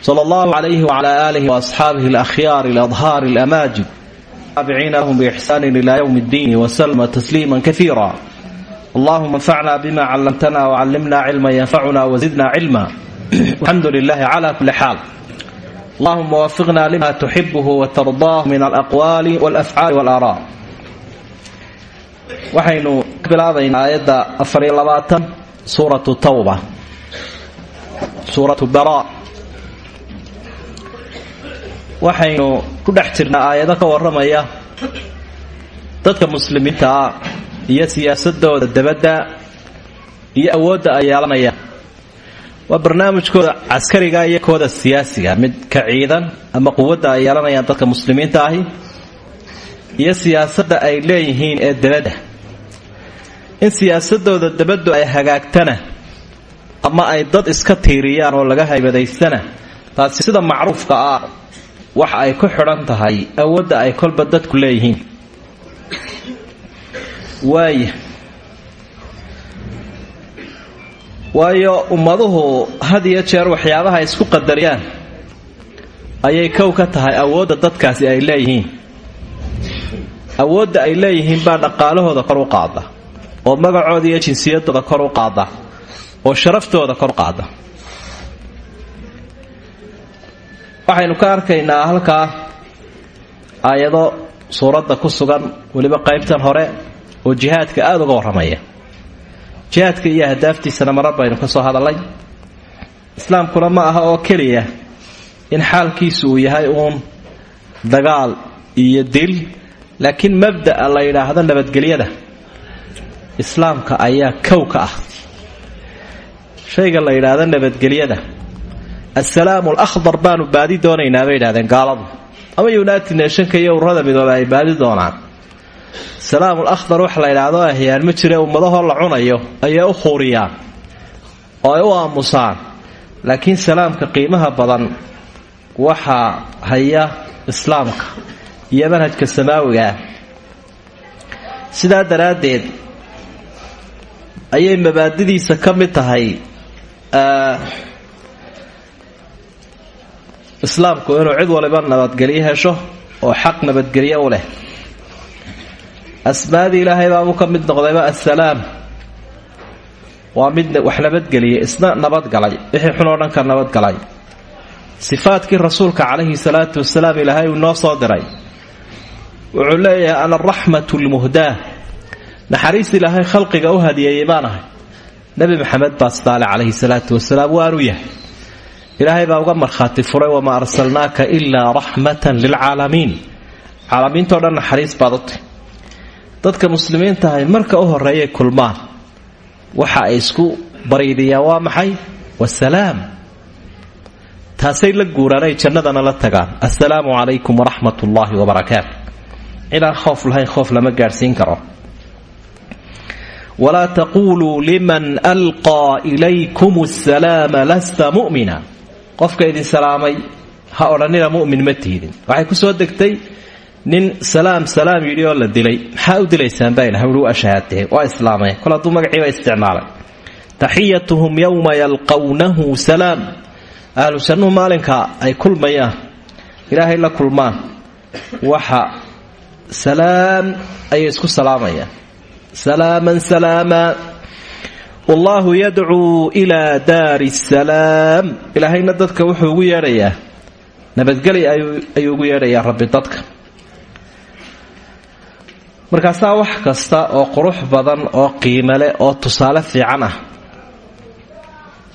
sal allahu calayhi wcala aalihi waasxaabihi alahyaari aladhaar alamaajid taabiciina lahum biixsaanin ilaa yowmi ddiin waslma tasliima kaiira allahuma anfacna bima callamtana wcallimna cilma yanfacuna wazidna cilma alxamdu lilahi cla kuli xaal allahuma wafiqna lima tuxibuhu watardaahu min alaqwaali walafcaali walaaraa waxaynu ka bilaabaynaa aayadda afariyo labaatan suuratu tawba. Suuratu bara waxaynu ku dhex jirnaa aayado ka warramaya dadka muslimiinta ah iyo siyaasadooda dabadda iyo awoodda ay yeelanayaan waa barnaamijkooda caskariga iyo kooda siyaasiga mid ka ciidan ama quwadda ay yeelanayaan dadka muslimiinta ahi iyo siyaasadda ay leeyihiin ee dabadda. In siyaasadooda dabaddu ay hagaagtana ama ay dad iska tiiriyaan oo laga haybadaystana taasi sida macruufka ah waxa ay ku xidhan tahay awoodda ay kolba dadku leeyihiin. Waaya waayo ummaduhu had iyo jeer waxyaabaha isku qadariyaan ayay kow ka tahay awoodda dadkaasi ay leeyihiin. Awoodda ay leeyihiin baa dhaqaalahooda kor u qaada oo magacooda iyo jinsiyadooda kor u qaada oo sharaftooda kor qaada waxaynu ka arkaynaa halkaa aayado suuradda ku sugan weliba qaybtan hore oo jihaadka aada uga warramaya. Jihaadka iyo ahdaaftiisana marar baynu ka soo hadallay. Islaamkuna ma aha oo keliya in xaalkiisu uu yahay uun dagaal iyo dil laakiin mabda'a la yidhaahdo nabadgelyada. Islaamka ayaa kow ka ah. Shayga la yidhaahdo nabadgelyada assalaamu alakhdar baanu baadi doonaynaa bay yidhahdeen gaaladu. Ama united nationka iyo ururada midoobe ay baadi doonaan. Salaamul akhdar wax la yidhaahdo ahyaan ma jire ummadahoo la cunayo ayay u khuuriyaan oo ay u aamusaan. Laakiin salaamka qiimaha badan waxaa haya islaamka iyo manhajka samaawigaah sidaa daraaddeed ayay mabaadidiisa ka mid tahay islaamku inuu cid waliba nabadgelyo hesho oo xaq nabadgelyo u leh. Asmaadii ilaahay baabuu ka mid noqdayba assalaam. Waa mid wax nabadgeliyay isna nabadgalay. Wixii xunoo dhanka nabadgalay. Sifaadkii rasuulka calayhi salaatu wasalaam ilaahay uu noo soo diray. Wuxuu leeyahay ana araxmatu lmuhdaa naxariis ilaahay khalqiga u hadiyeeyey baan ahay. Nebi maxamed baa sidaale calayhi salaatu wasalaam waanu yahay ilaahay baa uga markhaati furay wamaa arsalnaaka ilaa raxmatan lilcaalamiin caalamiintao dhan naxariis baad u tahy dadka muslimiintahay marka u horeeyay kulmaan waxa ay isku bariidiyaan waa maxay? Wasalaam taasay la guuraan ay jannadana la tagaan. Assalaamu calaykum waraxmat ullaahi wabarakaatu cidaan khoof lahayn khoof lama gaadhsiin karo. Walaa taquluu liman alqaa ilaykum asalaama lasta mu'mina qofka idin salaamay ha odhanina mu'min ma tiidin. Waxay ku soo degtay nin salaam salaam yidhi oo la dilay. Maxaa u dilaysaan baa ilahay ui u ashahaatee waa islaamay. Kol hadduu magaciiba isticmaalay. Taxiyatuhum yowma yalqawnahu salaam. Ahlu jannuhu maalinka ay kulmayaan. Ilaahay la kulmaan. Waxa salaam ayay isku salaamayaan salaaman salaama wallaahu yadcuu ilaa daari salaam. Ilaahayna dadka wuxuu ugu yeedhayaa. Nabadgeli ayuu ugu yeedhayaa rabbi dadka. Markaasaa wax kasta oo qurux badan oo qiimo leh oo tusaale fiican ah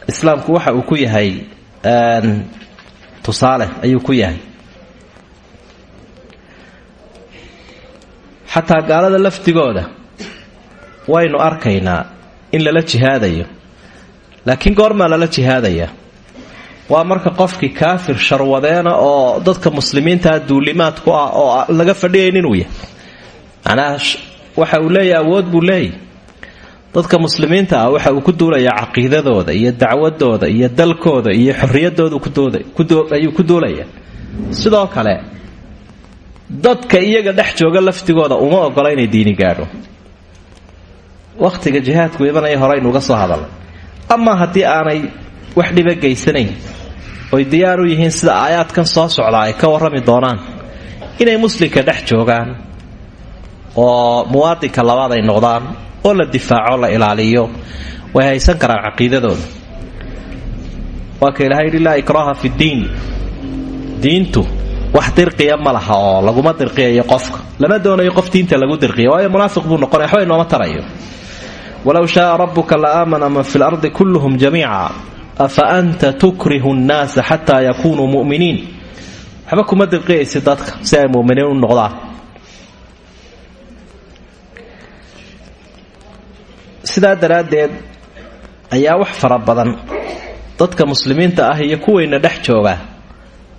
islaamku waxa uu ku yahay tusaale ayuu ku yahay. Xataa gaalada lafdigooda waynu arkaynaa in lala jihaadayo. Laakiin goormaa lala jihaadaya. Waa marka qofkii kaafir sharwadeena oo dadka muslimiintaa duulimaad ku ah oo laga fadhiyayn inuu yahay. Macnaha waxa uu leeyahy awood buu leeyahy dadka muslimiinta ah waxa uu ku duulayaa caqiidadooda iyo dacwadooda iyo dalkooda iyo xorriyadooda ayuu ku duulaya. Sidoo kale dadka iyaga dhex jooga laftigooda uma ogola inay diini gaadho wakhtiga jihaadku imanaya horeynuuga soo hadalay ama haddii aanay wax dhiba geysanayn oy diyaar u yihiin sida aayaadkan soo socdaa ay ka warrami doonaan inay muslimka dhex joogaan oo muwaadinka labaad ay noqdaan oo la difaaco la ilaaliyo way haysan karaan caqiidadooda. Waa ka ilahay yidhi laa ikraaha fi ddiin diintu wax dirqiya ma laha oo laguma dirqiyayo qofka. Lama doonayo qof diinta lagu dirqiya waayo munaafiq buu noqonaya waxba inooma tarayo walow shaaa rabuka la aamana man fi lardi kulluhum jamiica afa anta tukrihu nnaasa xataa yakunuu mu'miniin? Waxba kuma dirqiyaysi dadka si ay muminiin u noqdaan. Sidaa daraaddeed ayaa wax fara badan. Dadka muslimiinta ah iyo kuwayna dhex jooga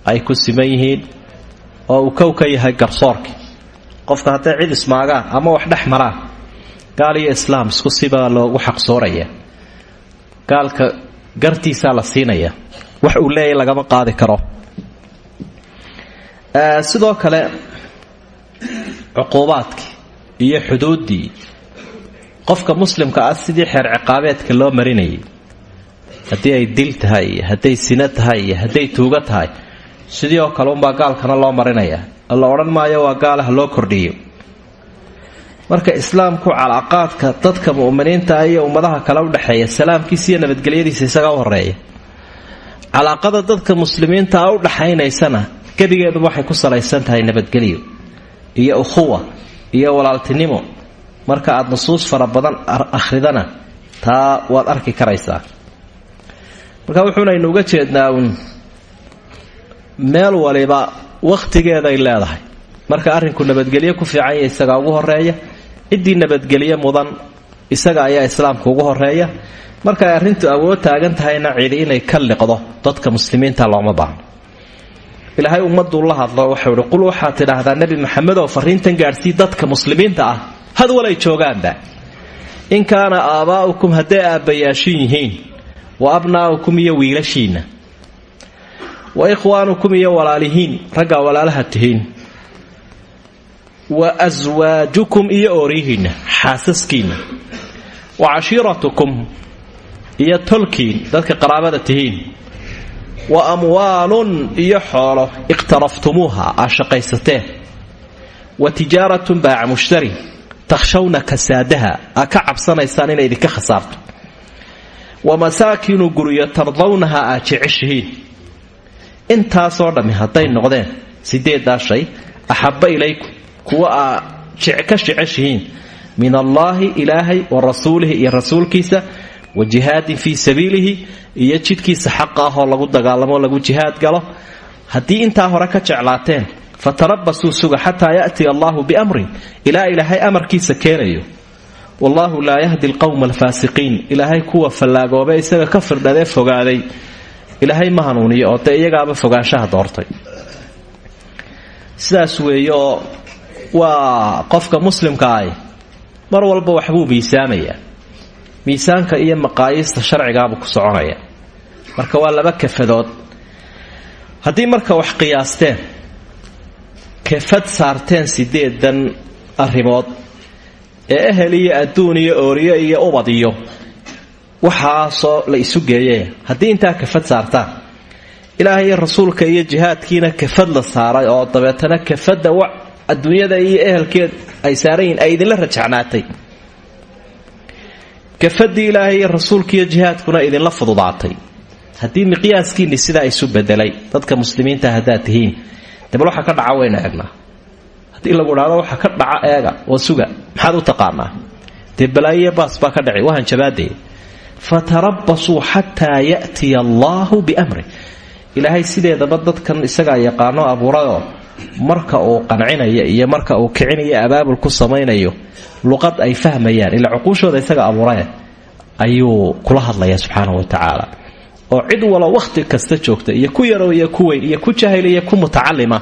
ay ku siman yihiin oo uu kow ka yahay garsoorki. Qofka hadday cid ismaagaan ama wax dhex maraan gaal iyo islaam isku sibaa loogu xaqsooraya gaalka gartiisaa la siinaya wax uu leeyahy lagama qaadi karo. Sidoo kale cuquubaadkii iyo xuduuddii qofka muslimka ah sidii xeer ciqaabeedka loo marinayay haddii ay dil tahay hadday sino tahay iyo hadday tuugo tahay sidii oo kale unbaa gaalkana loo marinaya. La odhan maayo waa gaalaha loo kordhiyo marka islaamku calaaqaadka dadka mu'miniinta ah iyo ummadaha kale udhexeeya salaamkiisa iyo nabadgelyadiisa isaga u horreeya calaaqada dadka muslimiinta ah udhaxaynaysana gebigeeduba waxay ku salaysan tahay nabadgelyo iyo ukhuwa iyo walaaltinimo. Marka aada nusuus fara badan akhridana taa waad arki karaysaa. Marka wuxuunaynu uga jeednaa meel waliba wakhtigeeday leedahay. Marka arrinku nabadgelyo ku fiicanya isagaa ugu horreeya ciddii nabadgelyo mudan isaga ayaa islaamka ugu horreeya marka ay arrintu awood taagan tahayna cidi inay ka liqdo dadka muslimiinta looma baahno ilaahay ummaduu la hadlo waxau ihi qul waxaad tidhaahdaa nebi maxamedow fariintan gaadhsii dadka muslimiinta ah had walay joogaanba. In kaana aabaa'ukum hadday aabbayaashin yihiin wa abnaa'ukum iyo wiilashiinna. Wa ikhwaanukum iyo walaalihiin raggaa walaalaha tihiin wa aswaajukum iyo ooryihiinna xaasaskiinna wa cashiiratukum iyo tolkiin dadka qaraabada tihiin. Wa amwaalun iyo xoolo iqhtaraftumuuha aa shaqaysateen wa tijaaratun baaca mushtari takhshawna kasaadaha aa ka cabsanaysaan inay idinka khasaarto. Wa masaakinu guryo tardawnaha aad jeceshihiin. Intaasoo dhammi hadday noqdeen sideedaa shay axabba ilaykum kuwa aa ka jeceshihiin min allaahi ilaahay wa rasuulihi iyo rasuulkiisa wa jihaadin fii sabiilihi iyo jidkiisa xaqa ahoo lagu dagaalamo lagu jihaad galo. Haddii intaa hore ka jeclaateen fatarabasuu suga xataa ya'tiya allaahu biamrin ilaa ilaahay amarkiisa keenayo. Wallaahu laa yahdi alqowma alfaasiqiin ilaahay kuwa fallaagoobe isaga ka firdhadee fogaaday. Ilaahay ma hanuuniyo oo dee iyagaaba fogaanshaha doortay. Sidaas weeye oo waa qofka muslimka ahi. Mar walba waxbuu miisaamayaa miisaanka iyo maqaayiista sharcigaabuu ku soconaya. Marka waa laba kafadood haddii marka wax qiyaasteen kafad saarteen sideedan arrimood ee ehel iyo adduun iyo ooriyo iyo ubad iyo waxaasoo la isu geeye haddii intaa kafad saartaan ilaahay rasuulka iyo jihaadkiina kafad la saaray oo dabeetana kafadda adduunyada iyo ehelkeed ay saaran yihiin ay idinla rajacnaatay. Kafadii ilaahay iyo rasuulkaiyo jihaadkuna idinla fududaatay. Haddii miqyaaskiinni sidaa isu bedelay dadka muslimiinta haddaad tihiin dabal waxa ka dhaca waynu eegnaa haddii lagu idhahdo waxa ka dhaca eega oo suga maxaad u taqaanaa? Dee balaayiya baas baa ka dhacay waa hanjabaadee fatarabasuu xataa ya'tiya allaahu biamri ilaahay sideedaba dadkan isagaa yaqaano abuurayoo marka uu qancinayo iyo marka uu kicinayo abaabul ku samaynayo luqad ay fahmayaan ilaa cuquushooda isaga abuuraya ayuu kula hadlaya subxaanahu wa tacaala. oo cid walo wakhti kasta joogta iyo ku yarow iyo ku weyn iyo ku jahil iyo ku mutacalima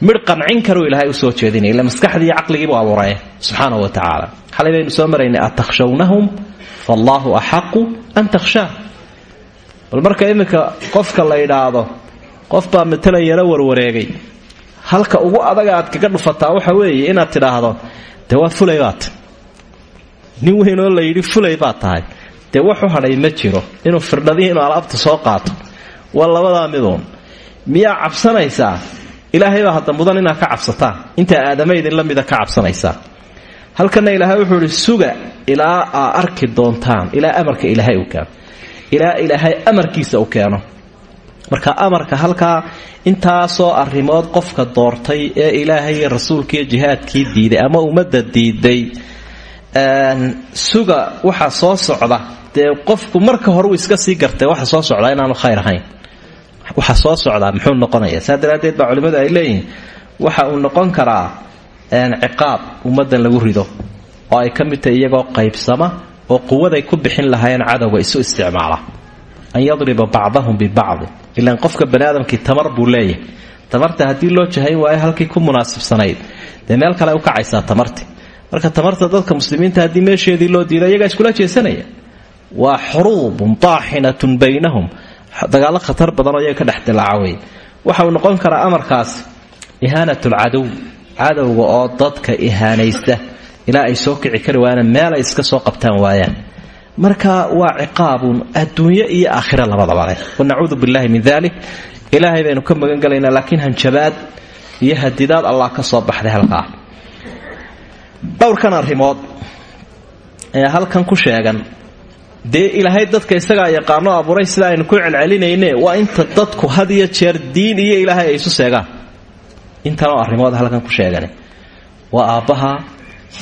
midh qancin karuu ilaahay u soo jeedinaya ila maskaxdii iyo caqligiibuu abuuraya subxaanahu wa tacaala. Xalay soo maraynay atakhshawnahum faallaahu axaqu an takhshaa. Marka iminka qofka la yidhaahdo qof baa matalan yaro warwareegay halka ugu adaga aad kaga dhufataa waxa weeye inaad tidhaahdo dee waa fulay baad? Nin weynoo la yidhi fulay baad tahay. Dee waxu hadhay ma jiro inuu firdhadii inuu alaabta soo qaato. Waa labadaa miduun miyaa cabsanaysaa? Ilaahay baa hadda mudan inaad ka cabsataan intaa aadamaydin la mida ka cabsanaysaa. Halkana ilaahay wuxuu idhi suga ilaa aa arki doontaan. Ilaa amarka ilaahay uu keeno. Ilaa ilaahay amarkiisa uu keeno marka amarka halkaa intaasoo arrimood qofka doortay ee ilaahay iyo rasuulkiiyo jihaadkii diiday ama ummadda diiday suga waxa soo socda. Dee qofku marka hore uu iska sii gartay waxa soo socdaa inaanu khayr ahayn. Waxa soo socdaa muxuu noqonaya? Saa baa culimmadu ay leeyihiin. Waxa uu noqon karaa ciqaab ummaddan lagu rido oo ay ka mid tahay iyagoo qaybsama oo quwaday ku bixin lahaayeen cadowga isu isticmaala an yadriba bacdahum bibacdi ilaan qofka bani aadamkii tamar buu tamarta haddii loo jahayn waayo halkii ku munaasibsanayd. Dee kale u kacaysaa tamartii marka tamarta dadka muslimiinta haddii meesheedii loo diido iyagaa iskula jeesanaya. Waa xuruubun taaxinatun baynahum. Dagaallo khatar badanoo iyaga ka dhex dilaaca wey noqon karaa amarkaas ihaanat lcadow cadowga oo dadka ihaanaysta. Ilaa ay soo kici kari waayaan meel ay iska soo qabtaan waayaan marka waa ciqaabun adduunyo iyo aakhira labadaba leh. Wanacuudu billahi min dalik ilaahay baynu ka magan galaynaa laakiin hanjabaad iyo hadidaad allah ka soo baxday halkaa. Dhowrkan arrimood ee halkan ku sheegan dee ilaahay dadka isagaa yaqaano abuuray sida aynu ku celcelinayne waa inta dadku had iyo jeer diin iyo ilaahay ay isu seegaan. Intanoo arrimood halkan ku sheegan waa aabbaha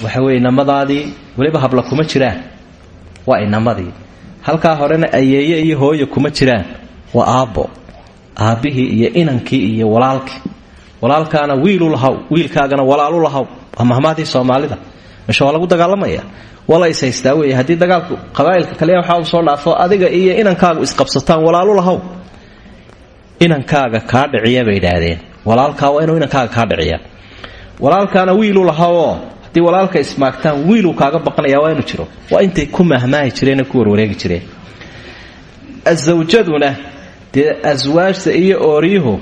waxa weye inamadaadii weliba habla kuma jiraan waa inamadii. Halkaa horena ayeeye iyo hooya kuma jiraan. Waa aabbo aabbihii iyo inankii iyo walaalkii. Walaalkaana wiilu lahaw wiilkaagana walaalu lahaw. Waa mahmaadii soomaalida. Waa lagu dagaalamaya. Wala is haystaa wey dagaalku qabaa'ilka kaliya waxaa uu soo dhaafo adiga iyo inankaagu isqabsataan walaalu lahaw. Inankaaga kaa dhiciya bay idhaahdeen. Walaalkaa waa inuu inankaaga kaa dhiciya. Walaalkaana wiilu lahawoo haddii walaalka ismaagtaan wiiluu kaaga baqanaya waa inuu jiro. Waa intay ku mahmaahi jireen ku warwareegi jireen. Asawjaduna dee aswaajta iyo ooriyuhu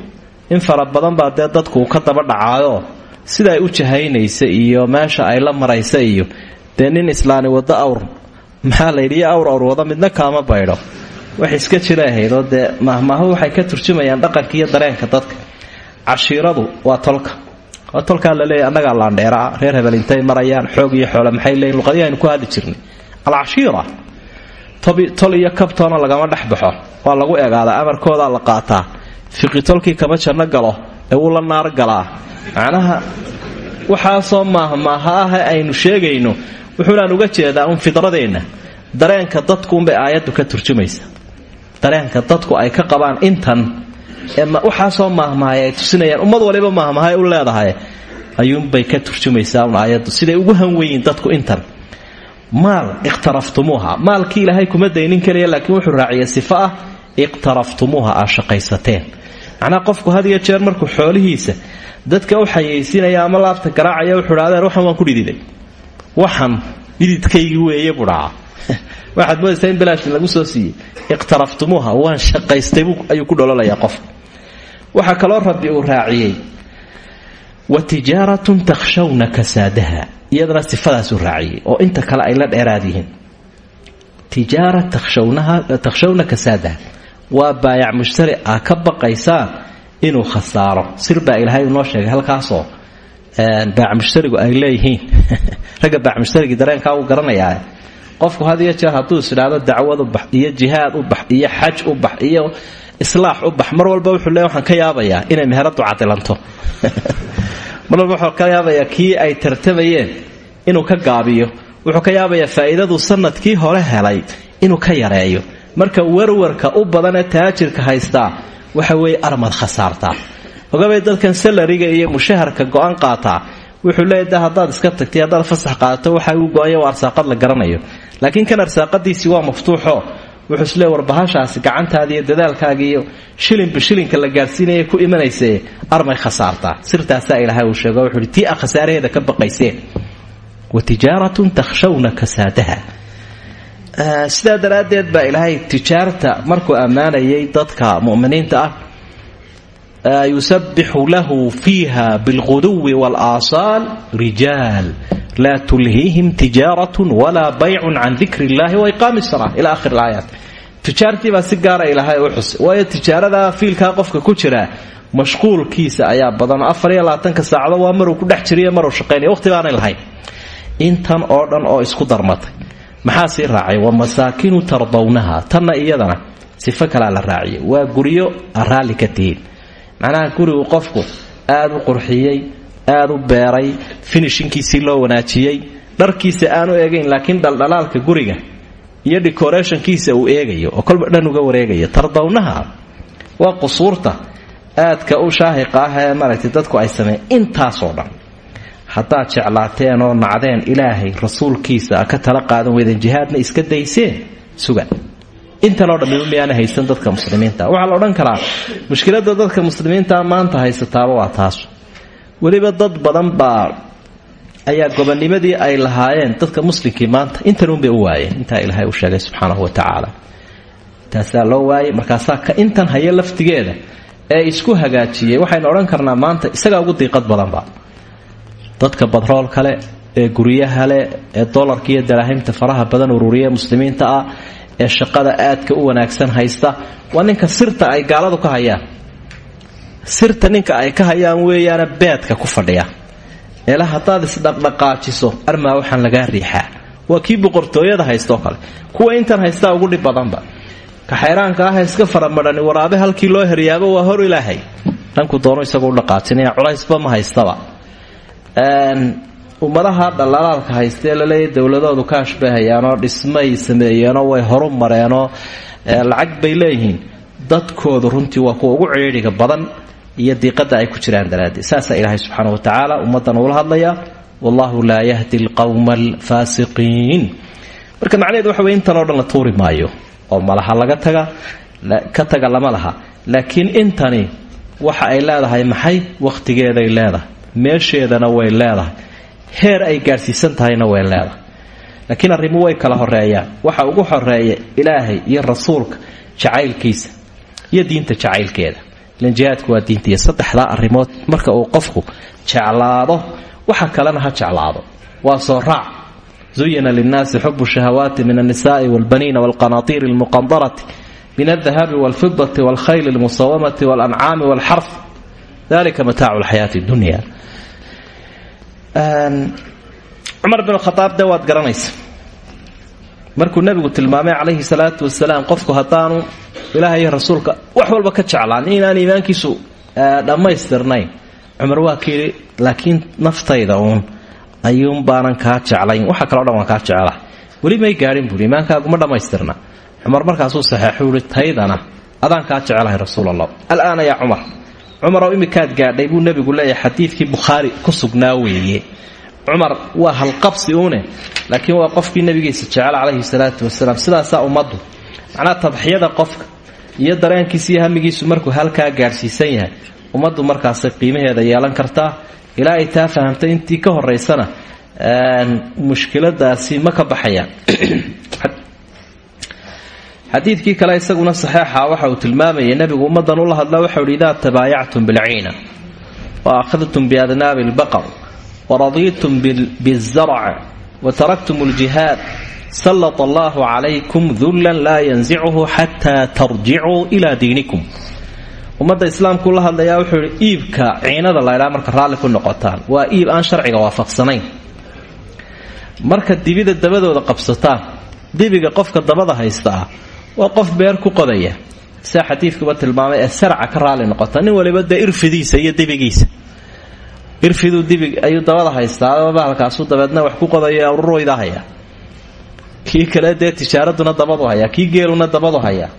in fara badan dee dadku ka daba dhacaayo. Sida ay u jahaynaysa iyo meesha ay la maraysa iyo dee nin islaani wado awr maxaa la yidhi awr awr wada midna kaama baydho. Wax iska jira ahaydoo dee mahmaahu waxay ka turjumayaan dhaqanka iyo dareenka dadka. Cashiiradu waa tolka waa tolkaa laleeyahy annagaa laandheeraa reer hebel intay marayaan xoog iyo xoole maxay leeyiin luqadii aynu ku hadli jirnay. Alcashiira tol iyo kabtoona lagama dhex baxo. Waa lagu egaadaa amarkoodaa la qaataa. Fiqi tolkii kama janno galo ee wuu la naar galaa. Macnaha waxaasoo maahmaaha ah aynu sheegayno wuxuunaan uga jeedaa un fidradeenna dareenka dadkuunbay aayaddu ka turjumaysa dareenka dadku ay ka qabaan intan waxaasoo maahmahay ay tusinayaan ummad waliba maahmahay u leedahay. Ayuunbay ka turjumaysaa un aayaddu ugu hanweyiin dadku intan. Maal iqhtaraftumuuha maalkii ilaahay kuma daynin keliya laakiin wuxuu raaciyay sifo ah iqhtaraftumuuha aa shaqaysateen. Qofku had iyo jeer markuu xoolihiisa dadka u xayaysiinaya ama laabta garaacaya wuxuu idhahdeen waxan waan ku dhididay. Waxan dhididkaygii weeye buu dhacaa waxaad moodaysaa in bilaashki lagu soo siiyey. Iqhtaraftumuuha waan shaqaystay ayuu ku dhololayaa qofka waxaa kaloo rabbi uu raaciyey wa tijaaratun takhshawna kasaadaha. Iyadana sifadaasuu raaciyey oo inta kale ay la dheeraad yihiin. Tijaara takhshawna kasaadaha. Waa baayac mushtari aa ka baqaysaan inuu khasaaro. Sir baa ilaahay uu noo sheegay halkaasoo baac mushtarigu ay leeyihiin. Ragga baac mushtarigii dareenkaa uu garanayaa qofku had iyo jeer hadduu is idhaahdo dacwad u bax iyo jihaad u bax iyo xaj u bax iyo islaax u bax mar walba wuxuu le waxaan ka yaabayaa inay meheradu cadilanto mar walba wuxuu ka yaabayaa kii ay tartamayeen inuu ka gaabiyo wuxuu ka yaabayaa faa'iidaduu sannadkii hore helay inuu ka yareeyo. Marka warwarka u badanee taajirka haystaa waxa weeye armad khasaartaa ogabay dadkan salariga iyo mushaharka go-an qaataa wuxuu leeya de haddaad iska tagtay haddaad fasax qaadato waxa uu go-anya waa arsaaqad la garanayo. Laakiin kan arsaaqadiisii waa maftuuxo. Wuxuu islee war bahashaasi gacantaada iyo dadaalkaaga iyo shilinka la gaadhsiinaya ku imanayse armay khasaartaa. Sirtaasaa ilaahay uu sheego wuxuu tii a ka baqayseen. Wa tijaaratun takhshawna kasaadaha. Sidaa daraaddeed baa ilaahay tijaarta markuu ammaanayay dadka mu'miniinta ah yusabixu lahu fiiha bilquduwi waalaasaal rijaal laa tulhiihim tijaaratun walaa baycun can dikri illahi waiqaami sala ila akhir laayaat tijaartiibaa si gaara ilaahay u xusay waayo tijaarada fiilkaa qofka ku jira mashquulkiisa ayaa badan afar iyo labaatanka saacado waa maruu ku dhex jiriyo maruu shaqaynaya waqti baanay lahayn intan oo dhan oo isku darmatay maxaa sii raacay wa masaakinu tardawnaha tanna iyadana sifo macnaha gurigu qofku aad u qurxiyey aad u beeray finishinkiisii loo wanaajiyey dharkiisa aanu eegayn laakiin dhaldhalaalka guriga iyo decorationkiisa uu eegayo oo kolba dhan uga wareegayo tardawnaha waa qusuurta aadka u shaahiqa ah ee maaragtay dadku ay sameeyeen intaasoo dhan. Haddaad jeclaateen oo nacdeen ilaahay rasuulkiisa ka tala qaadan weydeen jihaadna iska dayseen suga intanoo dhammiba miyaana haysan dadka muslimiinta. Waxaa la odhan karaa mushkilada dadka muslimiinta maanta haysataaba waa taas. Weliba dad badan baa ayaa gobonimadii ay lahaayeen dadka muslimkii maanta. Intanuunbay u waayeen. Intaa ilaahay u sheegay subxaanahu wa tacaala. Taasaa loo waayay. Markaasaa ka intan haya laftigeeda ee isku hagaajiyey waxaynu odhan karnaa maanta isagaa ugu diiqad badanba dadka badrool kale ee guryaha leh ee dolarka iyo faraha badan ururiya muslimiinta ah ee shaqada aadka u wanaagsan haysta waa ninka sirta ay gaaladu ka hayaan. Sirta ninka ay ka hayaan weeyaana beedka ku fadhiya. Eela haddaad isdhaqdhaqaajiso armaa waxaan lagaa riixaa. Waa kii haystaoo kale. Kuwa intan haystaa ugu dhib ka xayraanka ah iska faramadhani waraabe halkii loo heryaabo waa hor ilaahay. Dhanku doono isagu u dhaqaajinaya culaysba ma haystaba ummadaha dhalaalaalka haystee laleeya dowladoodu kaash bay hayaanoo dhismay sameeyeenoo way horu mareenoo lacag bay leeyihiin. Dadkoodu runtii waa kuwa ugu badan iyo diiqada ay ku jiraan daraaddeed. Saasaa ilaahay subxaana wa tacaala ummaddan uula hadlayaa. Wallahu laa yahdi alqowma alfaasiqiin marka macnaheedu waxa wey intanoo dhan la tuuri maayo oo malaha laga taga ka taga lama laha. Laakiin intani waxa ay leedahay maxay? Wakhtigeeday leedahay. Meesheedana way leedahay heer ay gaadhsiisan tahayna way leedahay laakiin arrimu way kala horeeyaan waxa ugu horreeya ilaahay iyo rasuulka jacaylkiisa iyo diinta jacaylkeeda. Ilan jihaadku waa diinta iyo saddexdaa marka uu qofku jeclaado waxa kalena ha jeclaado. Waa soo raac. Zuyina linnaasi xubu shahawaati min alnisaai walbaniina walqanaatiiri almuqandarati min aldahabi walfidati walkhayli almusawamati walancaami walxarf dalika mataacu lxayaati dunya cumar bin khadaab dee waad garanaysa. Markuu nebigu tilmaamay calayhi salaatu wasalaam qofku haddaanu ilaahay rasuulka wax walba ka jeclaan inaan iimaankiisu dhammaystirnayn. Cumar waa ka yidhi laakiin naftayda uun ayuun baanan kaa jeclayn waxa kaleo dhan waan kaa jecla weli may gaadhin buui iimaankaaguma dhammaystirna. Cumar markaasuu saxeexu yihi taydana adaan kaa jeclahay rasuul alaana yaa cumar cumarow imikaad gaadhay buu nebigu leeyahay xadiidkii bukhaari ku sugnaa weeye. Cumar waa halqabsi uune laakiin waa qofkii nebigiisa jecel calayhi salaatu wasalaam. Sidaasaa ummaddu macnaha tadxiyada qofka iyo dareenkiisa iyo hamigiisu markuu halkaa gaadhsiisan yahay ummaddu markaasay qiimaheeda yeelan kartaa. Ilaa ay taa fahamtay intii ka horaysana mushkiladaasi ma ka baxayaan xadiidkii kale isaguna saxeixa waxa uu tilmaamayay nebigu ummaddan ula hadla waxau hi idaa tabaayactum bilciina wa akhadtum biadnaabi lbaqar waradiitum bizarc wataraktum ljihaad sallط allahu calaykum dullan laa yansichu xataa tarjicuu ilaa diinikum. Ummadda islaamku la hadlayaa wuxuu ihi iibka ciinada laydhaa marka raalli ku noqotaan waa iib aan sharciga waafaqsanayn. Marka dibida dabadooda qabsataan dibiga qofka dabada haysta ah waa qof beer ku qodaya. Sidaa xadiidkuba tilmaamay ee sarca ka raalli noqota. Nin waliba dee irfidiisa iyo dibigiisa. Irfiduu dibig ayuu dabada haystaa bahalkaasu dabeedna wax ku qodayo aruroyda haya kii kale dee tijaaraduna dabadu hayaa kii geeluna dabadu hayaa.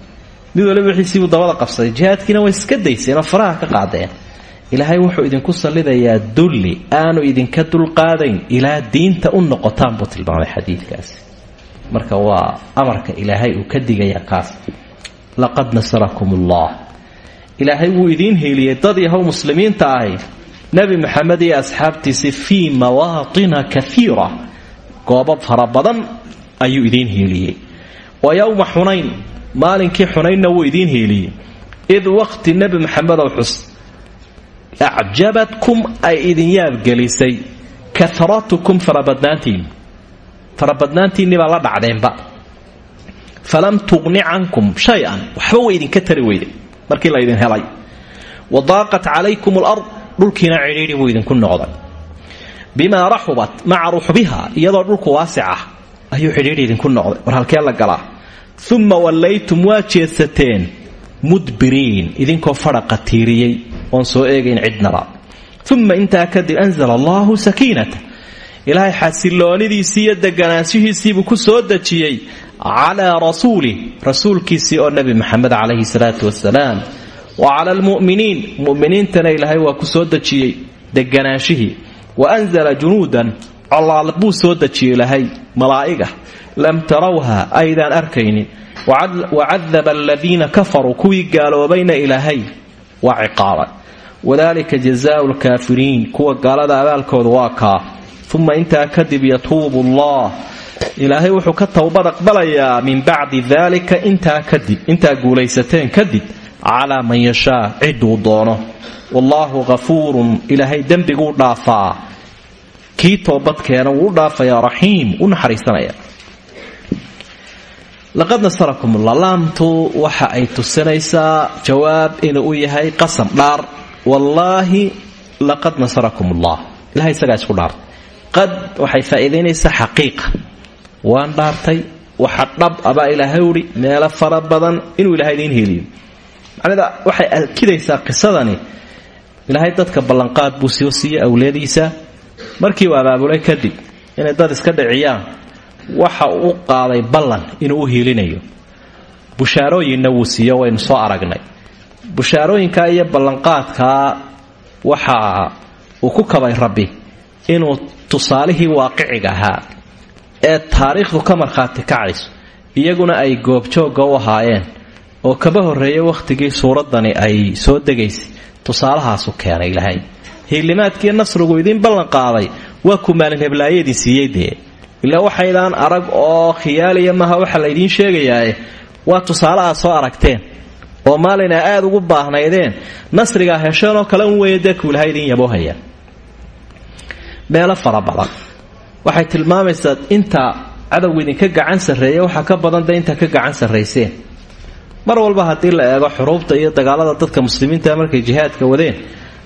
Mid waliba wixiisiibuu dabada qabsaday. Jihaadkiina way iska dayseenoo faraha ka qaadeen. Ilaahay wuxuu idinku sallidayaa dulli aanu idinka dulqaadayn ilaa diinta u noqotaan buu tilmaamay xadiidkaasi marka waa amarka ilaahay uu ka digaya kaas. Laqad nasarakum ullah ilaahay wuu idiin hiiliyey dad yahow muslimiinta ahi. Nebi maxamed iyo asxaabtiisi fii mawaatina kaiira goobo fara badan ayuu idiin hiiliyey wa yowma xunayn maalinkii xunaynna wuu idiin hiiliyey id waqti nebi maxamedow xus acjabatkum ay idin yaabgelisay karatukum farabadnaantiin farabadnaantiinni baa la dhacdeenba. Falam tuqni cankum shay-an. Waxba way idinka tari weyde. Markii laydin helay. Wadaaqat calaykum alard. Dhulkiina cidhiidhi buu idinku noqday. Bimaa raxubat maca ruxbiha. Iyadoo dhulku waasic ah ayuu xidhiidhi idinku noqday. War halkee la galaa. Uma wallaytum waa jeedsateen mudbiriin. Idinkoo fadhaqa tiiriyey. Oon soo eegayn cidnaba uma intaa kadib anzala allahu sakiinata ilaahay xasiloonidiisii iyo deganaanshihiisiibuu ku soo dejiyey calaa rasuulih rasuulkiisii oo nebi maxamed calayhi salaatu wasalaam wa cala almu'miniin mu'miniintana ilaahay waa ku soo dejiyey deganaanshihii wa anzala junuudan colaal buu soo dejiyey ilaahay malaa'iga lam tarawha aydaan arkaynin. Wacadaba aladiina kafaruu kuwii gaaloobayna ilaahay waa ciqaabay wadalika jazaau lkaafiriin kuwa gaalada abaalkooda waa kaa uma intaa kadib yatuubu allah. Ilaahay wuxuu ka towbad aqbalayaa min bacdi dalika intaa kadib intaa guulaysateen kadib calaa man yashaa ciduu doono. Wallaahu hafuurun ilaahay dembiguu dhaafaa. Kii toobadkeena wuu u dhaafayaa raxiim u naxariisanaya. Laqad nasarakum ullah laamtu waxa ay tusinaysaa jawaab inuu u yahay qasam dhaar. Wallaahi laqad nasarakum ullah ilahay isagaa isku dhaartay qad waxay faa'iidaynaysaa xaqiiqa. Waan dhaartay waxa dhab abaa ilaahay uhi meelo fara badan inuu ilahay idiin heliyo. Macnada waxay akidaysaa qisadani. Ilaahay dadka ballanqaad buu soo siiyey awliyadiisa markii uu abaabulay kadib inay dad iska dhiciyaan waxa uu qaaday ballan inuu u hiilinayo bushaarooyinna wuu siiyo waynu soo aragnay. Bushaarooyinkaa iyo ballanqaadkaa waxa uu ku kabay rabbi inuu tusaalihii waaqiciga ahaa ee taariikhdu ka markhaati kacayso iyaguna ay goobjoogga u ahaayeen oo kaba horreeyay wakhtigii suuraddani ay soo degaysay tusaalahaasu keenay ilaahay. Hiilimaadkii nasrigu idiin ballanqaaday waa ku maalin heblaayo idin siiyey dee. Ilaa waxaydaan arag oo khiyaaliya maaha waxa laydiin sheegayaae waa tusaale aad soo aragteen oo maalin a aada ugu baahnaydeen nasrigaa hesheenoo kale un weeye dee kuulaha idiin yaboohaya meelo fara badan. Waxay tilmaamaysaa inta cadowgu idinka gacan sarreeya waxaa ka badan de inta ka gacan sarrayseen mar walba haddii la eego xuruubta iyo dagaalada dadka muslimiinta markay jihaadka wadeen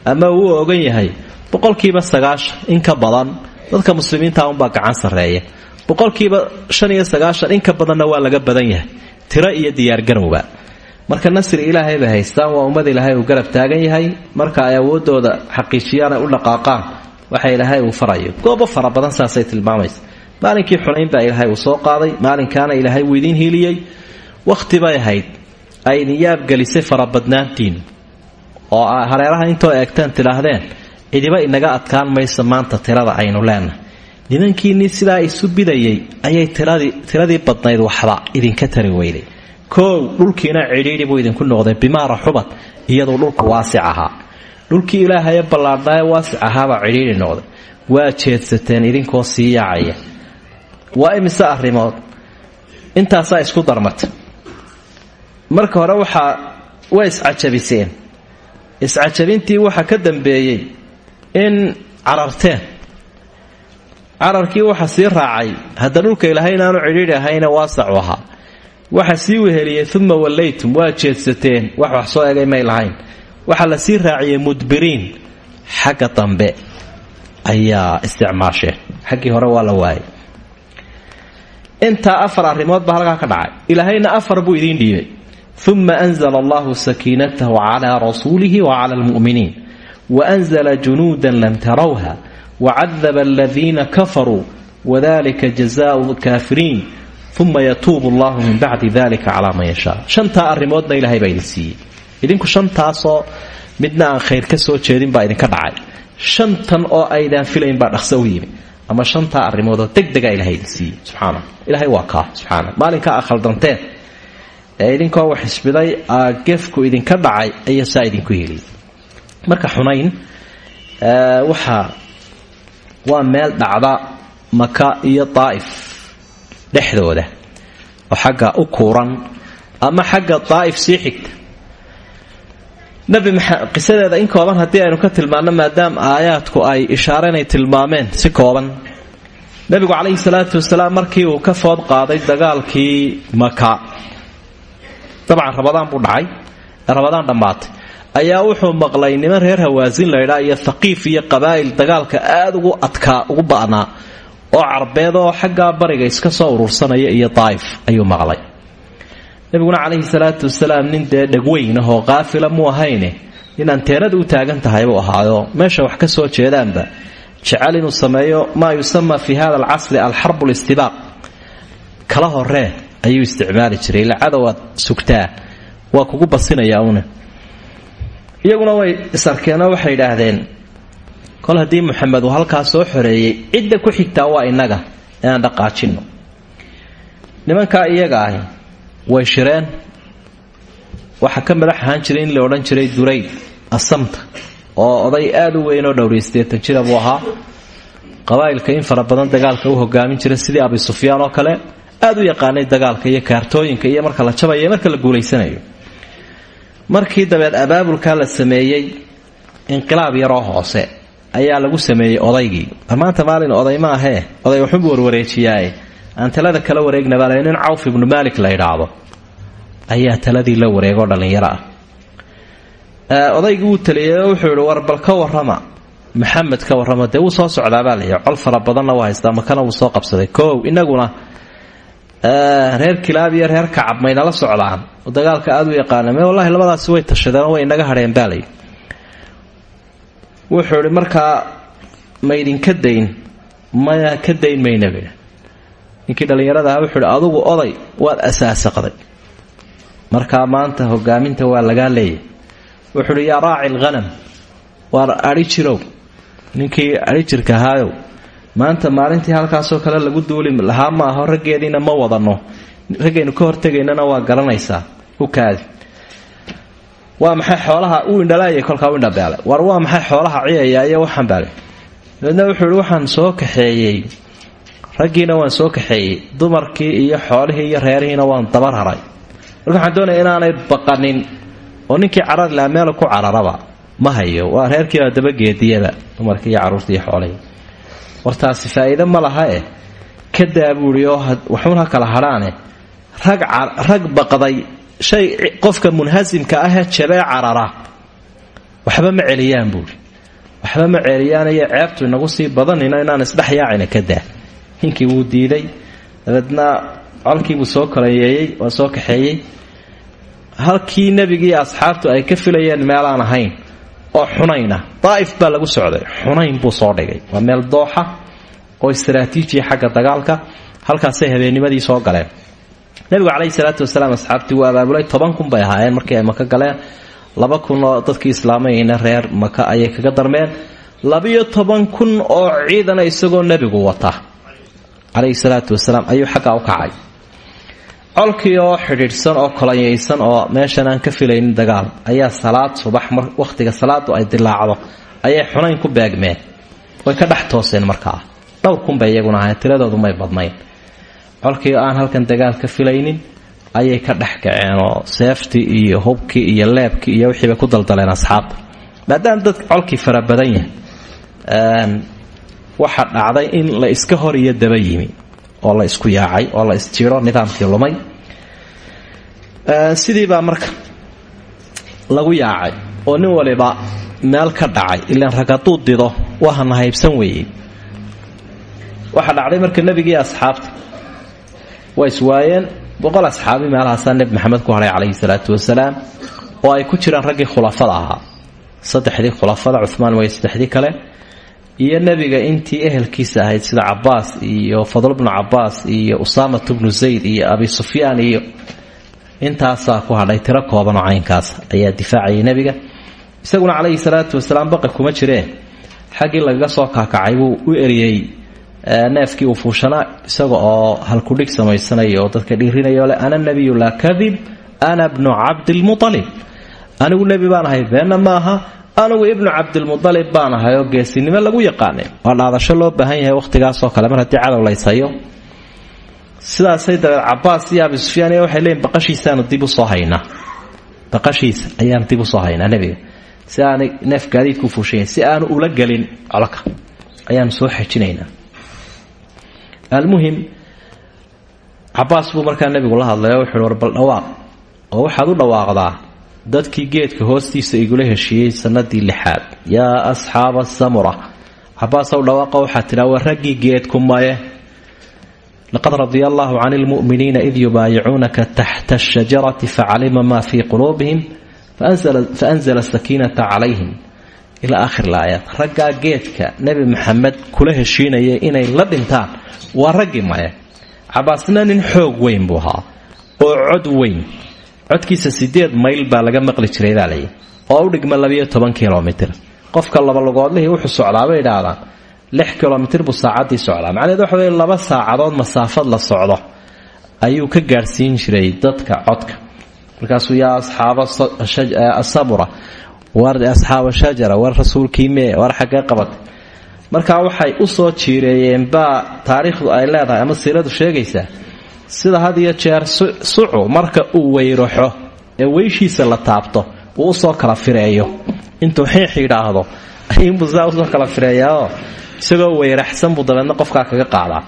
ama uu ogan yahay boqolkiiba sagaashan in ka badan dadka muslimiinta unbaa gacan sarreeya boqolkiiba shan in ka badanna waa laga badan yahay tiro iyo diyaargarowba marka nasri ilaahay bay haystaan waa ummad ilaahay uu garab taagan yahay marka ay awoodooda xaqiijiyaan ay u dhaqaaqaan waxa ilaahay uu farayo. Goobo fara badan saasay tilmaamaysa. Maalinkii xunayn baa ilaahay uu soo qaaday. Maalinkaana ilaahay wuu idiin hiiliyey. Wakhti bay ahayd. Ay idin yaabgelisay farabadnaantiin oo hareeraha intoo eegteen tidhaahdeen cidiba inaga adkaan maysa maanta tirada aynu leenahay nimankiinnii sidaa isu bidayay ayay tiradii badnayd waxba idinka tari weyday koow dhulkiina cidhiidhi buu idinku noqday. Bimaa raxubad iyadoo dhulku waasic ahaa dhulkii ilaahaye ballaadhnaaye waasic ahaabaa cidhiidhi noqday. Waa jeedsateen idinkoo sii yaacaya. Waa imise arrimood? Intaasaa isku darmata marka hore waxaa way iscajabiseen. Iscajabintii waxaa ka dambeeyey in cararteen. Cararkii waxa sii raacay hadda dhulka ilaahay inaanu cidhiidhi ahayna waasacu ahaa waxa sii weheliyey uma wallaytum waa jeedsateen. Wax wax soo egay may lahayn waxaa la sii raaciyey mudbiriin. Xagga dambe ayaa isticmaasheen xaggii hore waa la waayay. Intaa afar arrimood baa halkaa ka dhacay. Ilaahayna afar buu idiin dhiibay. Uma anzla allahu sakiinatahu calaa rasuulihi wacala almu'miniin. Waanzla junuudan lam tarawha. Wacadaba aladiina kafaruu. Wadalika jazaau lkaafiriin uma yatuubu allahu min bacdi dalika calaa man yashaa. Shantaa arrimoodna ilahay baa idin idinku shantaasoo midna aan khayr ka soo jeedin baa idinka dhacay. Shantan oo aydaan filayn baa dhaqso u yimi ama shantaa arrimoodoo degdega ilahay siiyey subxaana. Ilahay waa kaa. Subxaana. Maalinkaa akhaldanteen ee idinkoo wax isbiday gefku idinka dhacay ayaa saa idinku heliyay marka xunayn waxaa waa meel dhacda maka iyo daa'if dhexdooda. Oo xagga u kuuran ama xagga daa'if sii xigta nabi maxamed qisadeeda in kooban haddii aynu ka tilmaanno maadaama aayaadku ay ishaare inay tilmaameen si kooban. Nebigu calayhi salaatu wasalaam markii uu ka food qaaday dagaalkii maka dabcan rabadaan buu dhacay. Ee rabadaan ayaa wuxuu maqlay niman reer hawaasin laydhaa iyo thaqiif iyo qabaa'il dagaalka aada ugu adkaa ugu ba'naa oo carbeed oo xaggaa bariga iska soo urursanaya iyo daa'if ayuu maqlay nabiguna calayhi salaatu wasalaam nin dee dhegweyn ahoo qaafila mu ahayne nin anteenada u taagan tahay buu ahaayo. Meesha wax ka soo jeedaanba jecel inuu sameeyo maa yusama fi hada alcasri alxarbu listibaaq kala horee ayuu isticmaali jiray ila cadowaad sugtaa waa kugu basinayaa una iyaguna way isarkeenoo waxay idhaahdeen kol haddii muxamed uu halkaa soo xoreeyey cidda ku xigtaa waa innaga inaan dhaqaajinno. Nimankaa iyaga ahi way shireen. Waxaa ka madax ahaan jiray in la odhan jiray durayd asamta oo oday aada u weyn oo dhowriysteetan jira buu ahaa. Qabaa'ilka in fara badan dagaalka u hogaamin jiray sidii abi sufyaan oo kale aada u yaqaanay dagaalka iyo kaartooyinka iyo marka la jabayo marka la guulaysanayo markii dabeed abaabulkaa la sameeyey inqilaab yaroo hoose ayaa lagu sameeyey odaygii. Maanta maalin oday ma ahee? Oday waxunbuu warwareejiyaaye aan talada kala wareegnaba nin cawf ibnu maalik la idhaahdo ayaa taladii la wareegoo dhallinyaro ah. Odaygii wuu taliyey wuxuu yihi war bal ka warrama. Ka warrama. Dee wuu soo socdaabaa layihi col fara badanna waa haystaa makana wuu soo qabsaday. Koow inaguna reer kilaab iyo reer kacab maynala socdaan. Dagaalka aada u yaqaana wallahi labadaasi way tashadeen way inaga hadheen baa layidhi wuxuu idhi markaa maydinka dayn maya ka dayn maynaba ninkii dhallinyarada aha wuxuu idhi adugu oday waad asaasaqday markaa maanta hogaaminta waa lagaa leeyahy wuxuu yaa raaci lghanam waar adhi ninkii adhi jirka maanta maalintii halkaasoo kale lagu duuli lahaa ma aho raggeediina ma wadanno. Raggaynu ka hortegaynana waa garanaysaa. U kaadi. Waa maxay xoolaha uu indhalaayay kolkaa u indhabeelay? War waa maxay xoolaha ciyaya iyo baale dabeedna wuxuu waxaan soo kaxeeyey raggiina waan soo kaxeeyey dumarkii iyo xoolihii iyo reerihiina waan daba raray marka waxaan doonaya inaanay baqanin oo ninkii carari lahaa meela ku cararaba ma hayo waa reerkiibaa dabageediyaba dumarkii iyo carruurtii iyo xoolihii. Wartaasi faa'iide ma laha eh? Ka daa buuhi oo kala hadhaane rag baqday shay qofka munhasimka ahee jabee carara. Waxba ma celiyaan buuhi waxba ma celiyaanayo ceebtu inagu sii badanino inaan isdhexyaacina ka daa ninkii wuu diiday dabeedna colkiibuu soo kalayeeyey waa soo kaxeeyey. Halkii nebigii asxaabtu ay ka filayeen meelaan ahayn oo xunayna daa'if baa lagu socday. Xunayn buu soo dhigay. Waa meel dooxa oo istaraatiijiya xagga dagaalka halkaasay habeennimadii soo galeen. Nebigu calayhi salaatu wasalaam asxaabtii wuu abaabulay. Toban kun bay ahaayeen markii ay maka galeen. Laba kun oo dadkii islaamayna reer maka ayay kaga darmeen. Labiyo toban kun oo ciidana isagoo nebigu wata calayhi salaatu wasalaam ayuu xaggaa u kacay. Colkii oo oo kolonyaysan oo meeshan aan ka filaynin dagaal ayaa salaad subax wakhtiga salaadu ay dilaacdo ayay xunayn ku beegmeen. Way ka dhex tooseen markaa. Dhowr kunbay iyaguna ahayn tiradoodu may badnayn. Colkii aan halkan dagaal ka filaynin ayay ka dhex kaceen oo seeftii iyo hubkii iyo leebkii iyo wixiibay ku daldaleen asxaabta. Maadaama dad colkii fara badan yahay waxa dhacday in la iska hor iyo daba yimi oo la isku yaacay oo la isjiro nidaamkii lumay. Sidii baa marka lagu yaacay oo nin waliba meel ka dhacay ilaan rag dido wahana haybsan weeyey waxaa dhacday marka nebigii asxaabta waa iswaayeen boqol asxaabi meelahaasaa nebi maxamed ku hadhay calayhi salaatu wasalaam oo ay ku jiraan raggii khulafada ahaa. Saddexdii khulafada cumaan way saddexdii kale iyo nebiga intii ehelkiisa ahayd sida cabaas iyo fadl bnu cabaas iyo usaamat bnu zayd iyo abi sufyaan iyo intaasaa ku hadhay tiro koobanoo caynkaas ayaa difaacayay nebiga. Isaguna calayhi salaatu wasalaam baqi kuma jiree. Xaggii lagaga soo kaakacay wuu u eriyey neefkii uu fuushanaa isaga oo halkudhig samaysanaya oo dadka dhiirinaya le ana nabiyu laa kadib ana bnu cabdilmualib anigu nebi baan ahay beenna maaha anigu ibnu cabdilmualib baan ahay oo geesinimo lagu yaqaanay waa dhaadasho loo baahan yahay wakhtigaasoo kale. Mar haddii cadow layshayo sidaasay dabeed cabaas iyo abi sufyaan waxay leeyiin baqashiisaanu dib u soo haynaa baqashiisa ayaan dib u soo haynaa nebiga. Si aanay neef gaadiidku fuushayn si aanu ula gelin colka ayaanu soo xejinaynaa almuhim cabaas buu markaa nebigu la hadlay wuxuuhi war bal dhawaaq. Oo waxaad u dhawaaqdaa dadkii geedka hoostiisa igula heshiiyey sanadii lixaad. Yaa asxaaba samura. Cabaasow dhawaaqa waxaad tidhaa war raggii geedku maye. Laqad radia allahu can lmuminiina id yubaayicuunaka taxta ashajarati facalima maa fii quluubihim faanzla sakiinata calayhim. Ilaa akhir laayaad raggaa geedka nebi maxamed kula heshiinaya inay la dhintaan waa raggii maye. Cabaasna nin xoog weyn buu ahaa oo cod weyn codkiisa sideed mayl baa laga maqli jiray baa oo u dhigma labiyo toban qofka labalugoodlihii wuxuu socdaa bay idhaahdaan. Lix buu saacaddii socdaa. Macnaheed waxa wey laba saacadood masaafad la socdo. Ayuu ka gaadhsiin jiray dadka codka. Markaasuu yaa asxaaba samura war asxaaba shajara war rasuulkii mee war xaggee qabatay markaa waxay u soo jiireeyeen baa taariikhdu ay leedahay ama siiradu sheegaysaa sida had iyo jeer sucu marka uu weyraxo ee weyshiisa la taabto uu u soo kala fireeyo. Intuu xiix yidhaahdo ayuunbuu sidaa u soo kala fireeyaoo isagoo weyraxsan buu dabeedna kaga qaadaa.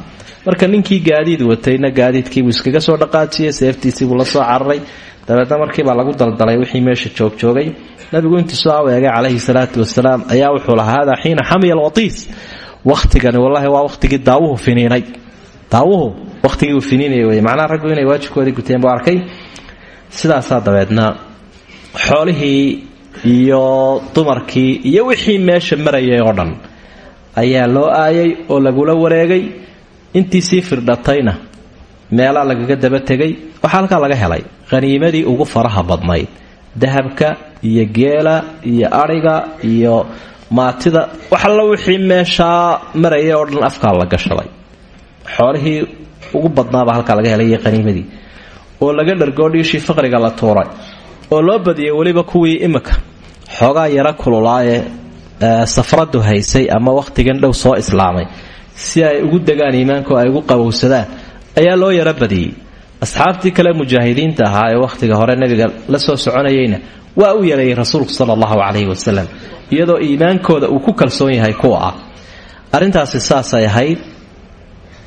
Marka ninkii gaadiid watayna gaadiidkiibuu iskaga soo dhaqaajiyey seeftiisiibuu la soo cararay dabeedna markiibaa lagu daldalay wixii meesha joogjoogay nabigu intiisoo aweegay calayhi salaatu wasalaam ayaa wuxuu lahaa hada xiina xamiya alwatiis wakhtigani waa wakhtigii daawuhu finiinay daawuhu wakhtigii uu finiinaya wey macnaha raggu inay waajibkoodii guteen buu arkay. Sidaasaa dabeedna xoolihii iyo dumarkii iyo wixii meesha marayay oo dhan ayaa loo aayay oo lagula wareegay. Intii sii firdhatayna meelaa lagaga daba tegay. Waxaa halkaa laga helay khaniimadii ugu faraha badnayd. Dahabka iyo geela iyo adhiga iyo maatida waxalla wixii meeshaa marayay oo dhan afkaa la gashaday xoolihii ugu badnaabaa halkaa laga helay iyo qaniimadii oo laga dhargoodhiishii faqriga la tuuray. Oo loo badiyay weliba kuwii imika xoogaa yaro kululaayee safradu haysay ama wakhtigan dhow soo islaamay. Si ay ugu degaan iimaanka oo ay ugu qabowsadaan ayaa loo yaro badiyey asxaabtii kale mujaahidiinta ahaa ee wakhtiga hore nebiga la soo soconayeyna waa u yareeyey rasuulku sala allahu calayhi wasalam iyadoo iimaankooda uu ku kalsoon yahay kuwa ah. Arrintaasi saasay ahayd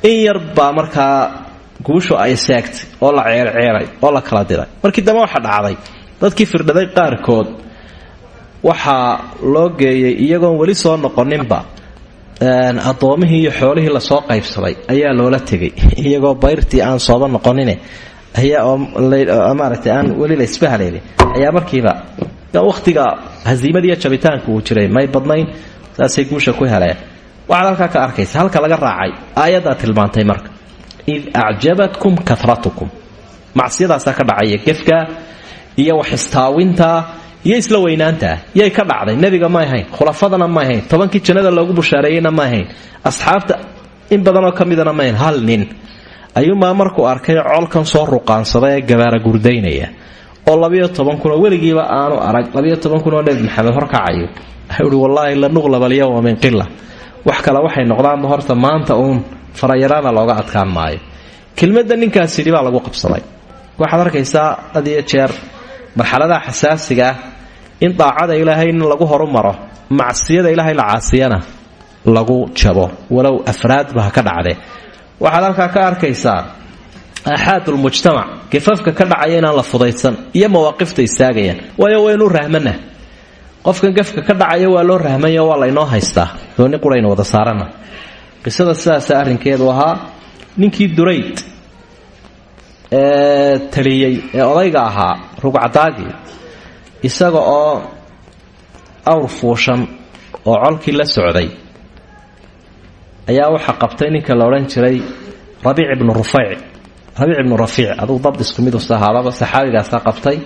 in yar baa markaa guushu ay seegtay oo la ceerceeray oo la kala diray. Markii dambe waxa dhacday. Dadkii firdhaday qaarkood waxaa loo geeyey iyagoon weli soo noqoninba addoomihii iyo xoolihii la soo qaybsaday ayaa loola tegay iyagoo bayrtii aan sooba noqonine ayaa maaragtay aan weli la isbahaleelin ayaa markiiba wakhtiga hasiimadiiyo jabitaanka uu jiray. May badnayn saasay guusha ku heleen waxaad halkaa ka arkaysa halka laga raacay aayaddaa tilmaantay marka. Id acjabatkum karatukum macsiyadaasaa ka dhacaya gefka iyo waxistaawinta iyo isla weynaantaa yay ka dhacday nebiga ma ahayn khulafadana ma ahayn tobankii jannada loogu bushaareeyeyna ma ahayn asxaabta in badanoo ka midana ma ahayn hal nin. Ayuunbaa markuu arkay colkan soo ruqaansada gabaara gurdaynaya oo labiyo toban kunoo weligiiba aanu arag labiyo toban kunoo nebi maxamed horkacayo waxau uhi wallaahi lanuqlab alyawma min qila wax kale waxay noqdaanba horta maanta uun farayaraana looga adkaan maayo. Kelmadda ninkaas yidhi lagu qabsaday. Waxaad arkaysaa had jeer marxaladaha xasaasiga ah in daacada ilaahay in lagu horumaro macsiyada ilaahay la caasiyana lagu jabo walow afraadba ha ka dhacdee waxaad halkaa ka arkaysaa aaxaadulmujtamac gafafka ka dhacaya inaan la fudaysan iyo mawaaqifta istaagayaan waayo waynu rahmana qofkan gafka ka dhacaya waa loo rahmayo waa laynoo haystaa. Dooni quraynu wada saarana. Qisada sidaasa arrinkeedu ahaa ninkii durayd ee taliyey ee odayga ahaa rugcadaagii isaga oo awr fuushan oo colkii la socday ayaa waxaa qabtay ninka la odhan jiray rabiic ibnu rufayc rabiic ibnu rafiic adugu dad isku mid us ahaadaba saxaabigaasaa qabtay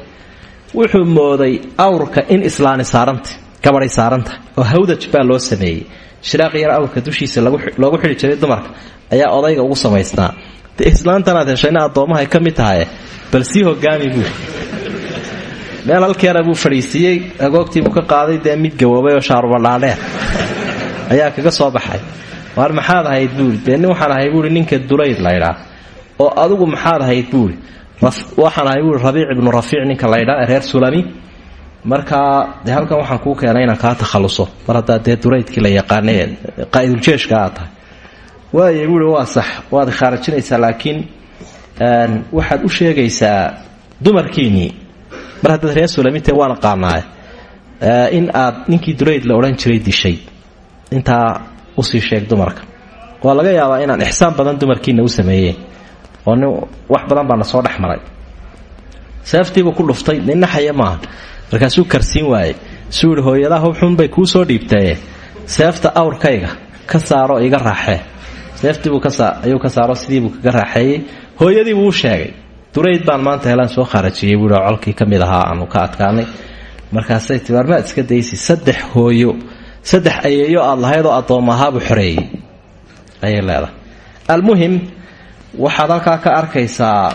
wuxuu mooday awrka in islaani saaranta gabaday saaranta oo hawdaj baa loo sameeyey. Shiraaq yar awrka dushiisa loogu xidhi jiray dumarka ayaa odayga ugu samaysnaa. De islaantanaad heshayna addoomahay ka mid tahaye bal sii hogaami buuri meel halkeera buu fadhiisiiyey agoogtiibuu ka qaaday dee mid gawoobay oo shaarubadhaadheer ayaa kaga soo baxay. Waar maxaad ahayd buuri dee waxaan ahay buuri ninka dulayd laydhaa oo adigu maxaad ahayd buuri waxaan ahay buuri rabiic ibnu rafiic ninka laydhaa reer sulami. Markaa dee halkan waxaan kuu keenay inaan kaa takhaluso mar haddaa dee dulaydkii la yaqaanay qaa'iduljeeshka aad tahay. Waaya waa sax waad khaarajinaysaa laakiin waxaad u sheegaysaa dumarkiinnii mar haddaad reer sulamite waan aqaanaaye in aad ninkii durayd la odhan jiray dishay. Intaa u sii sheeg dumarka. Waa laga yaabaa inaan ixsaan badan dumarkiina u sameeyeen oo wax badan baana soo dhex maray. Ku dhuftay ninnaxaya maaha markaasuu karsiin waayey. Suu yihi hooyadaa hubxunbay kuu soo dhiibtaye seefta awrkayga ka saaro iga raaxee. Seeftiibuu ayuu ka saaro sidiibuu kaga raaxeeyey. Hooyadiibuu u sheegay. Durayd baan maanta helaan soo khaarajiyey buui colkii ka mid ahaa aanu ka adkaanay. Markaasay ti waar iska daysi? Saddex hooyo saddex ayeeyo aad lahayd oo addoom ahaabu xoreeyey. Ayay leedahay. Almuhim waxaad halkaa ka arkaysaa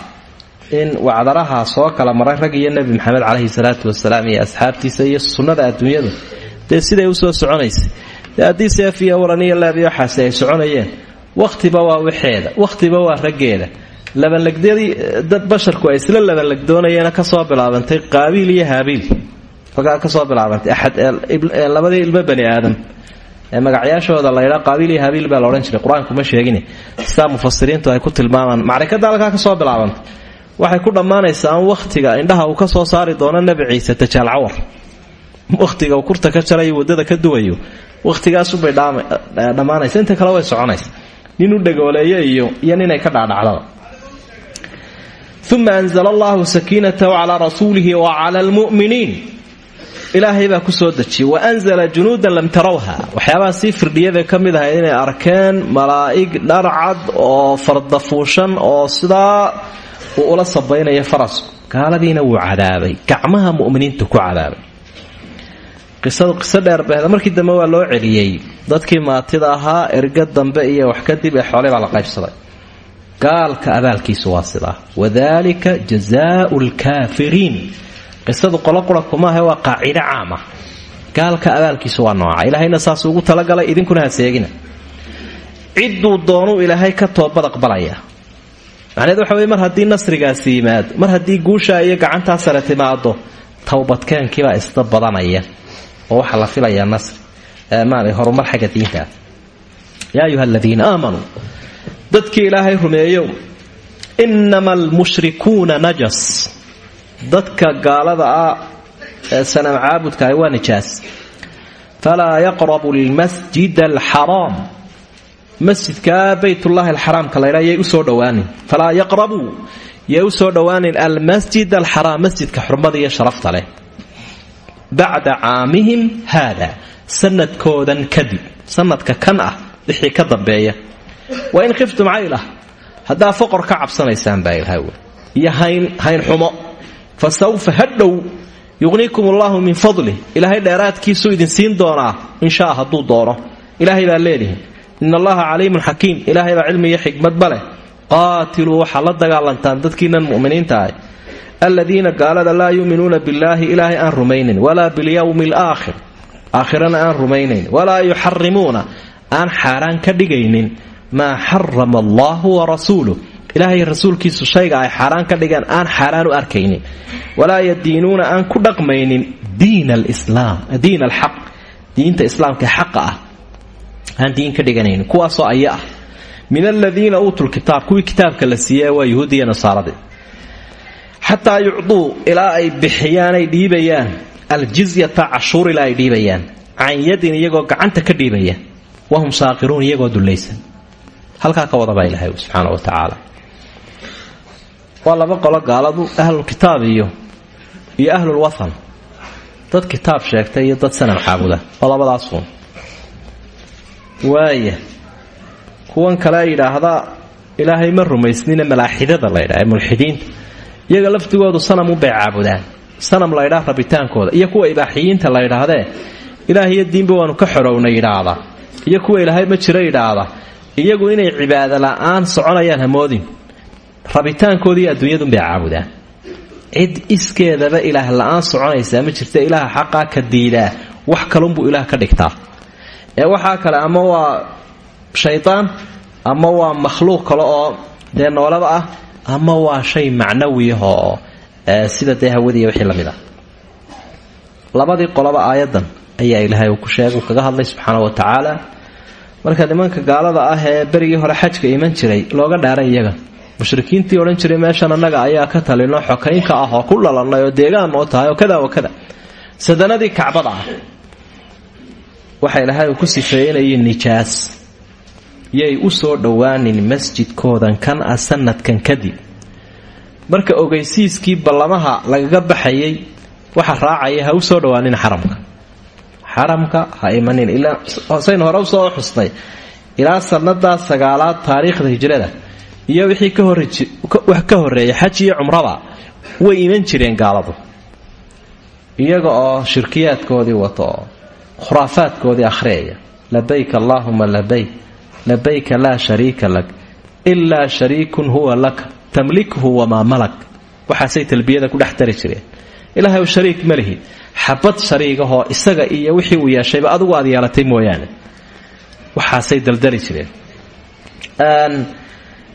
in wacdaraha soo kala maray rag iyo nebi maxamed caleyhi salaatu wasalaam iyo asxaabtiisa iyo sunnada adduunyadu dee siday u soo soconaysay. Dee haddii seef iyo waran iyo leeb iyo waxaasi ay soconayeen wakhtiba waa waxeeda wakhtiba waa raggeeda. Labanlegdadii dad basharku ay isla labanlegdoonayeena ka soo bilaabantay qaabiil iyo haabiil. Halkaa ka soo bilaabantay axad labadii ilmo bani aadam ee magacyaashooda laydhaa qaabiil iyo haabiil baa la odhan jiray. Qur'aanku ma sheegin sidaa mufasiriintu ay ku tilmaamaan. Macrikada halkaa ka soo bilaabantay waxay ku dhammaanaysaa an indhaha uu ka soo saari doono nebi ciise tajaal cawar. Uu kurta ka jarayo waddada ka duwayo. Wakhtigaasubay dhammaanaysa. Inta kale way soconaysa. Nin u dhagooleeyo iyo iyo ninay ka dhaadhacdaba uma anzla allahu sakiinatahu calaa rasuulihi wa cala almu'miniin ilaahay baa ku soo dejiyey wa anzala junuudan lam tarawha. Waxyaabaha sii firdhiyada ka mid ahayd inay arkeen malaa'ig dharcad oo fardafuushan oo sidaa uu ula sabaynaya farasku. Gaaladiina wuu cadaabay. Gacmaha mu'miniintu ku cadaabay. Qiso dheer bahda markii dambe waa loo celiyey. Dadkii maatida ahaa erga dambe iyo wax kadib ee xoolay baa la qaybsaday. Gaalka abaalkiisu waa sidaa. Wadalika jazaau lkaafiriin qisadu qolo qura kumaahe waa qaacido caam ah gaalka abaalkiisu waa nooca. Ilaahayna saasuu ugu talagalay idinkuna ha seegina. Cidduu doonuu ilaahay ka toobad aqbalaya macneed waxa weye mar haddii nasrigaasi yimaado mar haddii guushaa iyo gacantaa sare timaado towbadkeenkiibaa isda badanaya. Oo waxaa la filayaa nasri. Maala horumar xagga diintaa yaa ayuha aladiina aamanuu dadkii ilaahay rumeeyow innama almushrikuuna najas dadka gaalada ah ee sanam caabudkaah waa nijaas. Falaa yaqrabu lmasjid alxaraam. Masjidka baytullaahi alxaraamka laydha yay u soo dhowaanin. Falaa yaqrabuu yay u soo dhowaanin almasjid alxaraam masjidka xurmada iyo sharafta leh. Bacda caamihim haada sanadkoodan kadib sanadka kan ah wixii ka dambeeya. Wa in khiftum caylah haddaa foqor ka cabsanaysaan baa ilahay wy iyo hayn hayn xumo fa sawfa hadhow yuqniikum allaahu min fadlih ilaahay dheeraadkiisuu idin siin doonaa inshaa hadduu doono ilaahay baa leedihi in allaha caliimun xakiim ilaahay baa cilmi iyo xikmadba leh qaatiluu waxaa la dagaalantaan dadkiinan mu'miniinta ahy aladiina gaalada laa yuuminuuna billaahi ilaahay aan rumaynayn walaa bilyowmi alaakhir aakhirana aan rumaynayn walaa yuxarimuuna aan xaaraan ka dhigaynin maa xarama allahu wa rasuuluh ilaahay rasuulkiisu shayga ay xaaraan ka dhigeen aan xaaraan u arkaynin. Walaa yadiinuuna aan ku dhaqmaynin diin diin alxaq diinta islaamka xaqa ah. Aan diin ka dhiganaynin. Kuwaasoo aya ah. Min aladiina uutuu lkitaab kuwii kitaabka la siiye waa yuhuudiya nasaaradii xataa yucduu ilaa ay bixiyaan ay dhiibayaan. Aljizyata cashuur ilaa ay dhiibayaan. Can yadin iyagoo gacanta ka dhiibaya. Wahum saaqiruun iyagoo dullaysan. Halkaa ka wadabaa ilaahay subxaana wa tacaala waa laba qolo gaaladu ahlulkitaab iyo iyo ahlulwathan dad kitaab sheegta iyo dad sanam caabuda waa labadaasuun waaya kuwan kale yidhaahda ilaahay ma rumaysnina malaaxidada laydhaha ee mulxidiinta iyaga laftigoodu sanam unbay caabudaan. Sanam laydhaa rabitaankooda. Iyo kuwa ibaaxiyiinta la ydhaahdee ilaah iyo diinba waanu ka xorowna yidhaahdaa iyo kuwa ilaahay ma jiro yidhaahda. Iyagu inay cibaado la'aan soconayaan hamoodin rabitaankoodii adduunyadunbay caabudaan. Cid iskeedaba ilaah la'aan soconaysaa ma jirta ilaaha xaqaa ka diidaa wax kalunbuu ilaah ka dhigtaa. Ee waxaa kale ama waa shaydaan ama waa makhluuq kale oo dee noolaba ah ama waa shay macnawiyah oo sida dee hawadiiya wixii la mid ah. Labadii qolaba aayadan ayaa ilaahay ku sheegay kaga hadlay subxaana wa tacaala marka nimanka gaalada ah ee berigii hore xajka iman jiray looga dhaaray iyaga mushrikiintii odhan jiray meeshan annaga ayaa ka talino xokaynka ah oo ku dhalannay oo deegaan oo tahay oo kada wa kada. Sadanadii kacbada ah waxa ilaahay uu ku sifeeynayiin nijaas. Yay u soo dhowaanin masjidkoodan kan ah sanadkan kadib. Marka ogeysiiskii ballamaha lagaga baxayay waxa raacaya ha u soo dhowaanin xaramka. Xaramka ha imanin ilaa saynu hore u soo xusnay ilaa sannadaa sagaalaad taariikhda hijrada iyo wixii wax ka horreeya xaj iyo cumraba way iman jireen gaaladu. Iyaga oo shirkiyaadkoodii wato oo khuraafaadkoodii akhriyaya labayk allaahuma labayk labayka laa shariika lak ilaa shariikun huwa laka tamlikhu wamaa malak. Waxaasay talbiyada ku dhex jireen. Ilaahay shariik ma lihi. Xabad shariigahoo isaga iyo wixii uu yeeshayba adigu aad yeelatay mooyaane. Waxaasay daldali jireen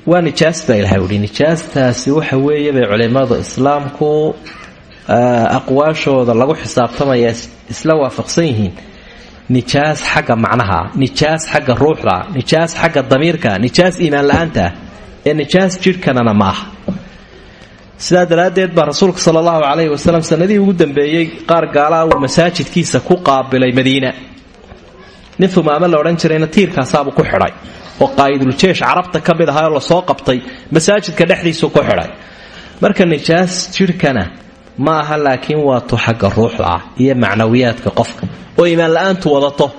waa nijaas baa ilahay uhi nijaastaasi waxa weeye bay culimmadu islaamku aqwaashooda lagu xisaabtamaya isla waafaqsan yihiin. Nijaas xagga macnaha nijaas xagga ruuxda nijaas xagga damiirka nijaas iimaan la'aanta ee nijaas jidhkanana maaha sidaa daraaddeed baa rasuulka sala allahu calayhi wasalam sanadihii ugu dambeeyey qaar gaalaa uu masaajidkiisa ku qaabilay madiina. Nin humaamo la odhan jirayna tiirkaasaabuu ku xidhay oo qaa'iduljeesh carabta ka mid ahaa oo la soo qabtay masaajidka dhexdiisuu ku xidhay. Marka nijaas jidhkana ma aha laakiin waa tu xagga ruuxda ah iyo macnawiyaadka qofka. Oo iimaan la'aantu wadato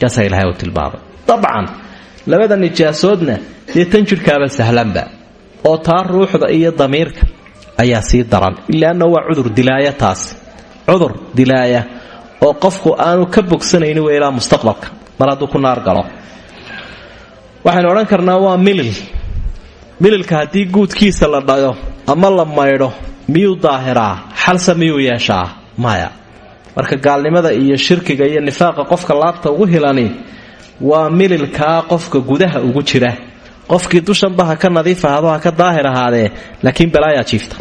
kaasaa ilahay uu tilmaamay. Dabcan labada nijaasoodna dee tan jidhkaaba sahlanba oo taa ruuxda iyo damiirka ayaa sii daran ilaanna waa cudur dilaaya taasi cudur dilaaya oo qofku aanu ka bogsanayni wey mustaqbalka. Mar hadduu ku naar galo waxaynu odhan karnaa waa milil. Mililka haddii guudkiisa la dhayo ama la maydho miyuu daahiraa? Xalse miyuu yeeshaa? Maya. Marka gaalnimada iyo shirkiga iyo nifaaqa qofka laabta ugu hilani waa mililkaa qofka gudaha ugu jira. Qofkii dushanba ha ka nadiif ahado ha ka daahir ahaadee laakiin balaayaa jiifta.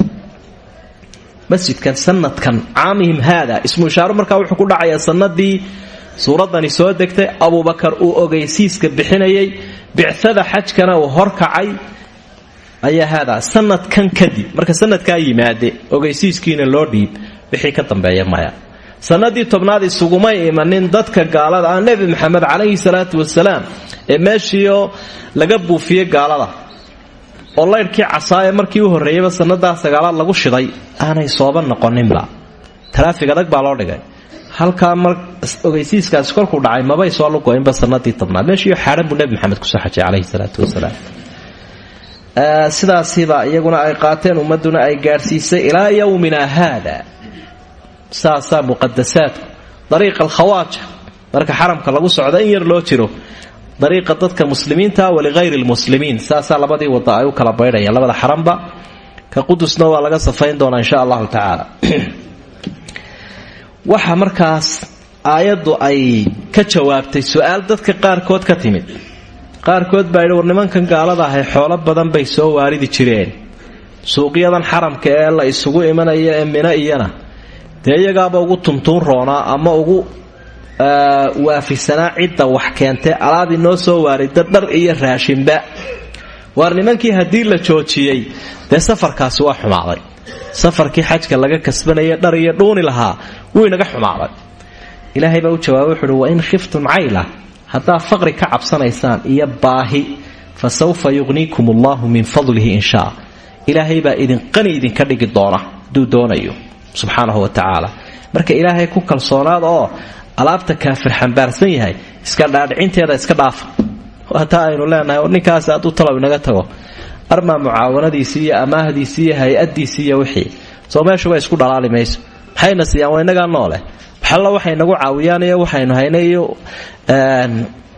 Masjidkan sanadkan caamihim haada. Ismu ishaaru markaa wuxuu ku dhacayaa sanadii suuraddani soo degtay abubakar uu ogeysiiska bixinayay bicada xajkana uu horkacay ayaa haadaa sanadkan kadib marka sanadkaa yimaade ogeysiiskiina loo dhiib wixii ka dambeeya maya. Sanadii tobnaad isugumay imanin dadka gaalada ah nebi maxamed calayhi salaatu wasalaam ee meeshiioo laga buufiyey gaalada. Oo laydhkii casaaye markii u horreeyeyba sannadaa sagaalaad lagu shiday aanay sooba noqoninba taraafig adag baa loo dhigay halkaa mar ogeysiiskaasi kolkuu dhacay mabay soo lugoynba sanadii tobnaad. Meeshiioo xaadhan buu nebi maxamed ku soo xajay calayhi salaatu wasalaam. Sidaasiba iyaguna ay qaateen ummaduna ay gaadhsiisay ilaa yowmina haada. Saasaa muqadasaadku dariiqa alkhawaaja marka xaramka lagu socdo in yar loo jiro. Dariiqa dadka muslimiinta waligayri lmuslimiin saasaa labadii wada ay kala baydhayaan labada xaramba ka qudusna waa laga safayn doonaa insha allahu tacaala waxa markaas aayaddu ay ka jawaabtay su'aal dadka qaarkood ka timid. Qaarkood baa yidhi war nimankan gaalada ahay xoolo badan bay soo waaridi jireen. Suuqyadan xaramka ee la isugu imanaya ee mina iyana dee iyagaaba ugu tuntuun roonaa ama ugu waafisanaa cidda wax keentay alaab inoo soo waarida dhar iyo raashinba waar nimankii haddii la joojiyey dee safarkaasi waa xumaaday. Safarkii xajka laga kasbanaya dhar iyo dhuuni lahaa wuu inaga xumaaday. Ilaahay baa u jawaabay wuxuuhi wain khiftum cayla haddaad faqri ka cabsanaysaan iyo baahi fa sawfa yuqniikum allahu min fadlihi inshaa ilaahay baa idinqani idinka dhigi doona hadduu doonayo subxaanahu wa tacaala. Marka ilaahay ku kalsoonaad oo alaabta kaafir xambaarsan yahay iska dhaadhicinteeda iska dhaafa hataa aynu leenahay oo ninkaas hadduu talow inaga tago. Armaa mucaawanadiisii iyo amaahdiisii iyo hay'adiisii iyo wixii. Soo meeshuba isku dhalaali mayso. Maxayna siiyaan waa noole waxalla waxay nagu caawiyaan iyo waxaynu haynay iyo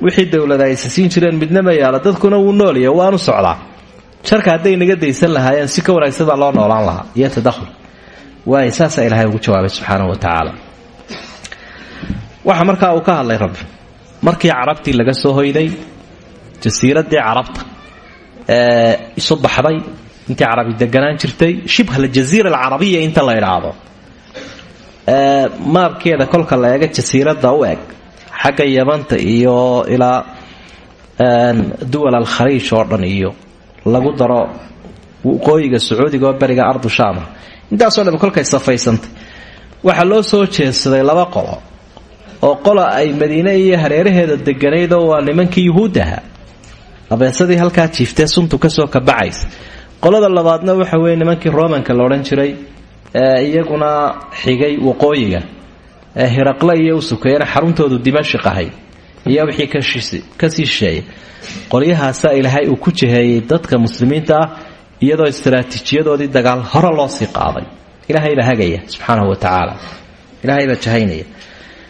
wixii dowladda aysa siin jireen midna ma yaalo dadkuna wuu noolya waanu socdaa. Sharka hadday naga daysan lahaayeen si ka wanaagsan loo noolaan lahaa. Iyo tadahul waay saasaa ilaahay ugu jawaabay subxaanahu wa tacaala. Waxa markaa uu ka hadlay rabbi. Markii carabtii laga soo hoyday jasiiradii carabta isu baxday intii carabi deganaan jirtay shibha aljaziira alcarabiya inta la idhaahdo maabkeeda kolka la eega jasiirada u eg xagga yamanta iyo ilaa duwal alkhaliij oo dhan iyo lagu daro waqooyiga sacuudiga oo beriga ardu shaama intaasoo dham kolkay safaysantay. Waxaa loo soo jeedsaday laba qolo oo qola ay madiine iyo hareeraheeda deganaydoo waa nimankii yuhuuddaha abeesadii halkaa jiiftee suntu ka soo kabacaysa qolada labaadna waxa weye nimankii romanka la odhan jiray ee iyaguna xigay waqooyiga ee hiraqle iyo u sukeeyana xaruntoodu dimashik ahay iyo wixii ka sii shisheeya qolyahaasaa ilaahay uu ku jiheeyey dadka muslimiinta ah iyadoo istaraatiijiyadoodii dagaal hore loo sii qaaday. Ilaahay baa hagaya subxaanahu wa tacaala. Ilaahay baa jahaynaya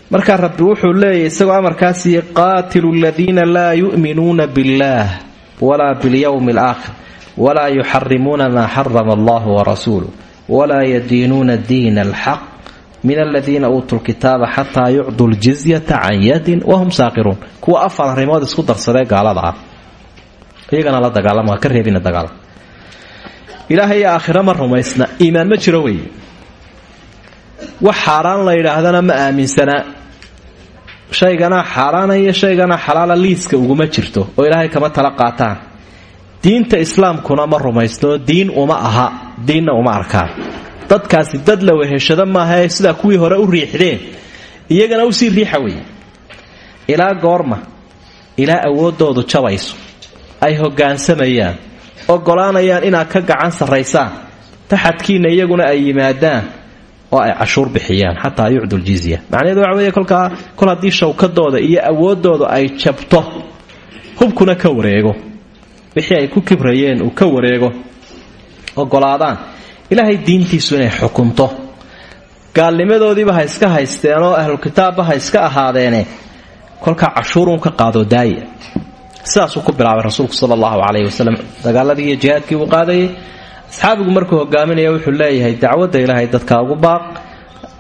markaa rabbi wuxuu leeyahy isagoo amarkaasiiyo qaatilu ladiina laa yu'minuuna biاllaah walaa biاlyowmi alaakhir walaa yuxarimuuna maa xarama allahu warasuuluh walaa yadiinuuna diina alxaq min aladiina uutuu lkitaaba xataa yucduu ljizyata can yadin wahum saaqiruun. Kuwa afar arrimood isku darsadee gaalada ah. Iyagana la dagaalama ka reebina dagaal ilaahay aakhira ma rumaysna iimaan ma jiro wey wax xaaraan la yidhaahdana ma aaminsanaa shaygana xaaraana iyo shaygana xalaala liiska uguma jirto oo ilaahay kama tala qaataan. Diinta islaamkuna ma rumaysno diin uma aha diinna uma arkaan. Dadkaasi dad la weheshado maaha ee sidaa kuwii hore u riixdeen iyagana u sii riixa wey ilaa goorma ilaa awooddoodu jabayso ay hoggaansamayaan ogolaanayaan inaad ka gacan sarraysaan taxadkiinna iyaguna ay yimaadaan oo ay cashuur bixiyaan xataa yucdu ljizya macnaheedu waxa weeye kolkaa kol haddii shawkadooda iyo awooddooda ay jabto hubkuna ka wareego. Wixii ay ku kibrayeen uu ka wareego. Ogolaadaan ilaahay diintiisu inay xukunto. Gaalnimadoodiiba ha iska haysteen oo ahlukitaabba ha iska ahaadeene kolkaa cashuurun ka qaado daaya. Sidaasuu ku bilaabay rasuulku sala allahu calayhi wasalam dagaaladii iyo jihaadkii uu qaadayay asxaabigu markuu hogaaminaya wuxuu leeyahay dacwadda ilaahay dadka ugu baaq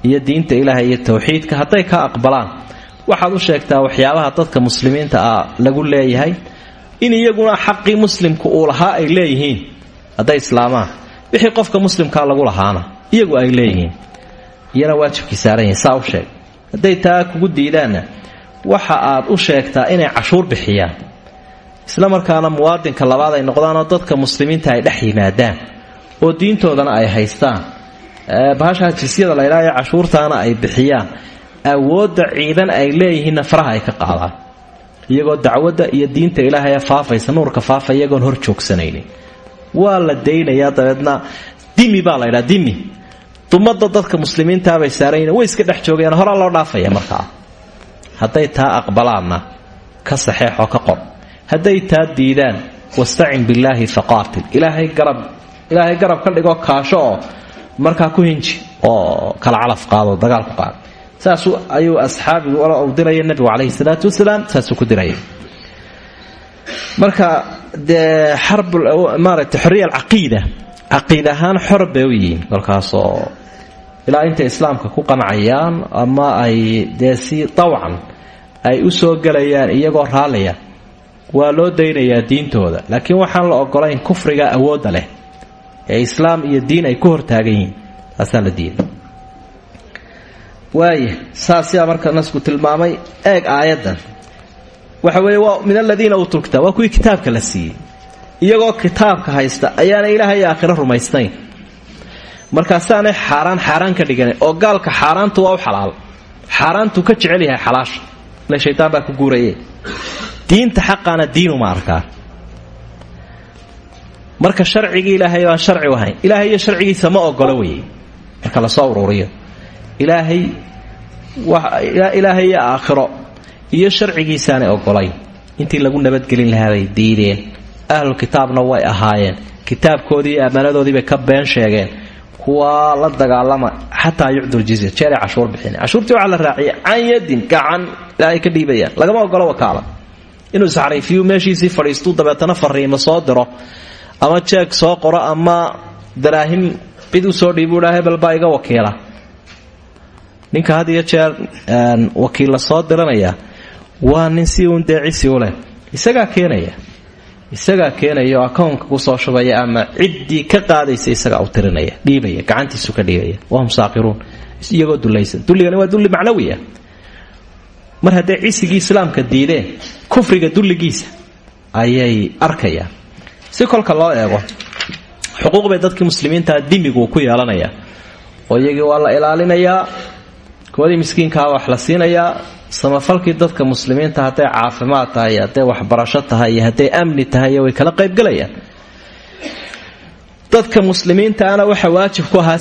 iyo diinta ilaahay iyo towxiidka hadday ka aqbalaan. Waxaad u sheegtaa waxyaabaha dadka muslimiinta ah lagu leeyahay in iyaguna xaqii muslimku uu lahaa ay leeyihiin hadday islaamaan. Wixii qofka muslimkaa lagu lahaana iyagu ay leeyihiin. Iyana waajibkii saaran yihiin sheeg. Hadday taa kugu diidaanna waxa aad u sheegtaa inay cashuur bixiyaan. Isla markaana muwaadinka labaad ay noqdaanoo dadka muslimiinta ay dhex yimaadaan oo diintoodana ay haystaan. Bahashaa jisyada laydhaa ee cashuurtaana ay bixiyaan. Awoodda ciidan ay leeyihiinna faraha ay ka qaadaan. Iyagoo dacwadda iyo diinta ilaahay ee faafaysa nuurka faafa hor joogsanaynin. Waa la daynayaa dabeedna. Dimi baa laydhaa dimi. Dumada dadka muslimiintaabay saarayin way iska dhex joogayaan horaa loo dhaafaya markaa hadday taa aqbalaanna ka saxeexoo ka qor. Hadday taa diidaan wastacin billaahi faqaatil. Ilaahay garab ilaahay garab ka dhigoo kaasho oo markaa ku hinji oo kala calaf qaado dagaal ku qaado. Saasuu ayuu asxaabigu u diraya nebigu calayhi salaatu wasalaam saasuu ku diraya marka dee xarb maaragtay xorriya alcaqiida caqiid ahaan xor bay u yihiin kolkaasoo ilaa islaamka ku qancayaan ama ay dee si ay u soo gelayaan iyagoo raallaya. Waa loo daynayaa diintooda. Laakiin waxaan la ogolayn kufriga awoodda leh ee islaam iyo diin ay ku hortaagan yihiin. La diiday waaya saasiyaa marka nasku tilmaamay eeg aayaddan waxa weeye waa min aladiina uutul kitaab waa kuwii kitaabka la siiyey. Iyagoo kitaabka haysta ayaana ilaahay aakhiro rumaysnayn markaasaanay xaaraan xaaraan ka dhigan oo gaalka xaaraantu waa xalaal. Xaaraantuu ka jecel yahay xalaasha. Ile shaytaan baa ku guuraye diinta xaqaana diinuma arkaa marka sharcigii ilaahay baan sharci u ahayn ilaahay iyo ma ogolo weye marka la soo ururiyo. Ilaahay ilaahay aakhiro iyo sharcigiisaanay ogolayn intii lagu nabadgelin lahaabay diideen. Ahlul kitaabna way ahaayeen. Kitaabkoodii iyo ammaanadoodiibay ka been sheegeen. Kuwaa la dagaalama. Xataa yucdu ljizya jeeray cashuur bixin. Cashuurtii waxaa la raaciyay can yadin gacan. Ilaahay ka dhiibayaan. Lagama ogolo wakaala inuu isxariifiyu meeshiisii fadhiistuu dabeetana fariimo soo diro ama jeeg soo qoro ama daraahim cid u soo dhiibuu dhaa hebel baa iga wakiila. Ninka had iyo jeer wakiilla soo diranaya waa nin si uun dee u leh. Isagaa keenaya. Isagaa keenaya oo akownka ku soo shubaya ama ciddii ka qaadaysa isagaa u tirinaya dhiibaya gacantiisu ka dhiibaya. Wahum saaqiruun iyagoo dulaysan dulligani waa dulli macnawiya. Mar hadday cisigii islaamka diideen kufriga dulligiisa ayay arkayaan si kolka loo eego xuquuq bay dadkii muslimiintaa dimigu ku yeelanayaa oo iyagii waa la ilaalinayaa kuwadii miskiinkaa wax la siinayaa samafalkii dadka muslimiinta hadday caafimaad tahay iyo hadday waxbarasho tahay iyo hadday amni tahay way kala qaybgelayaan dadka muslimiintaana waxa waajib ku ahaa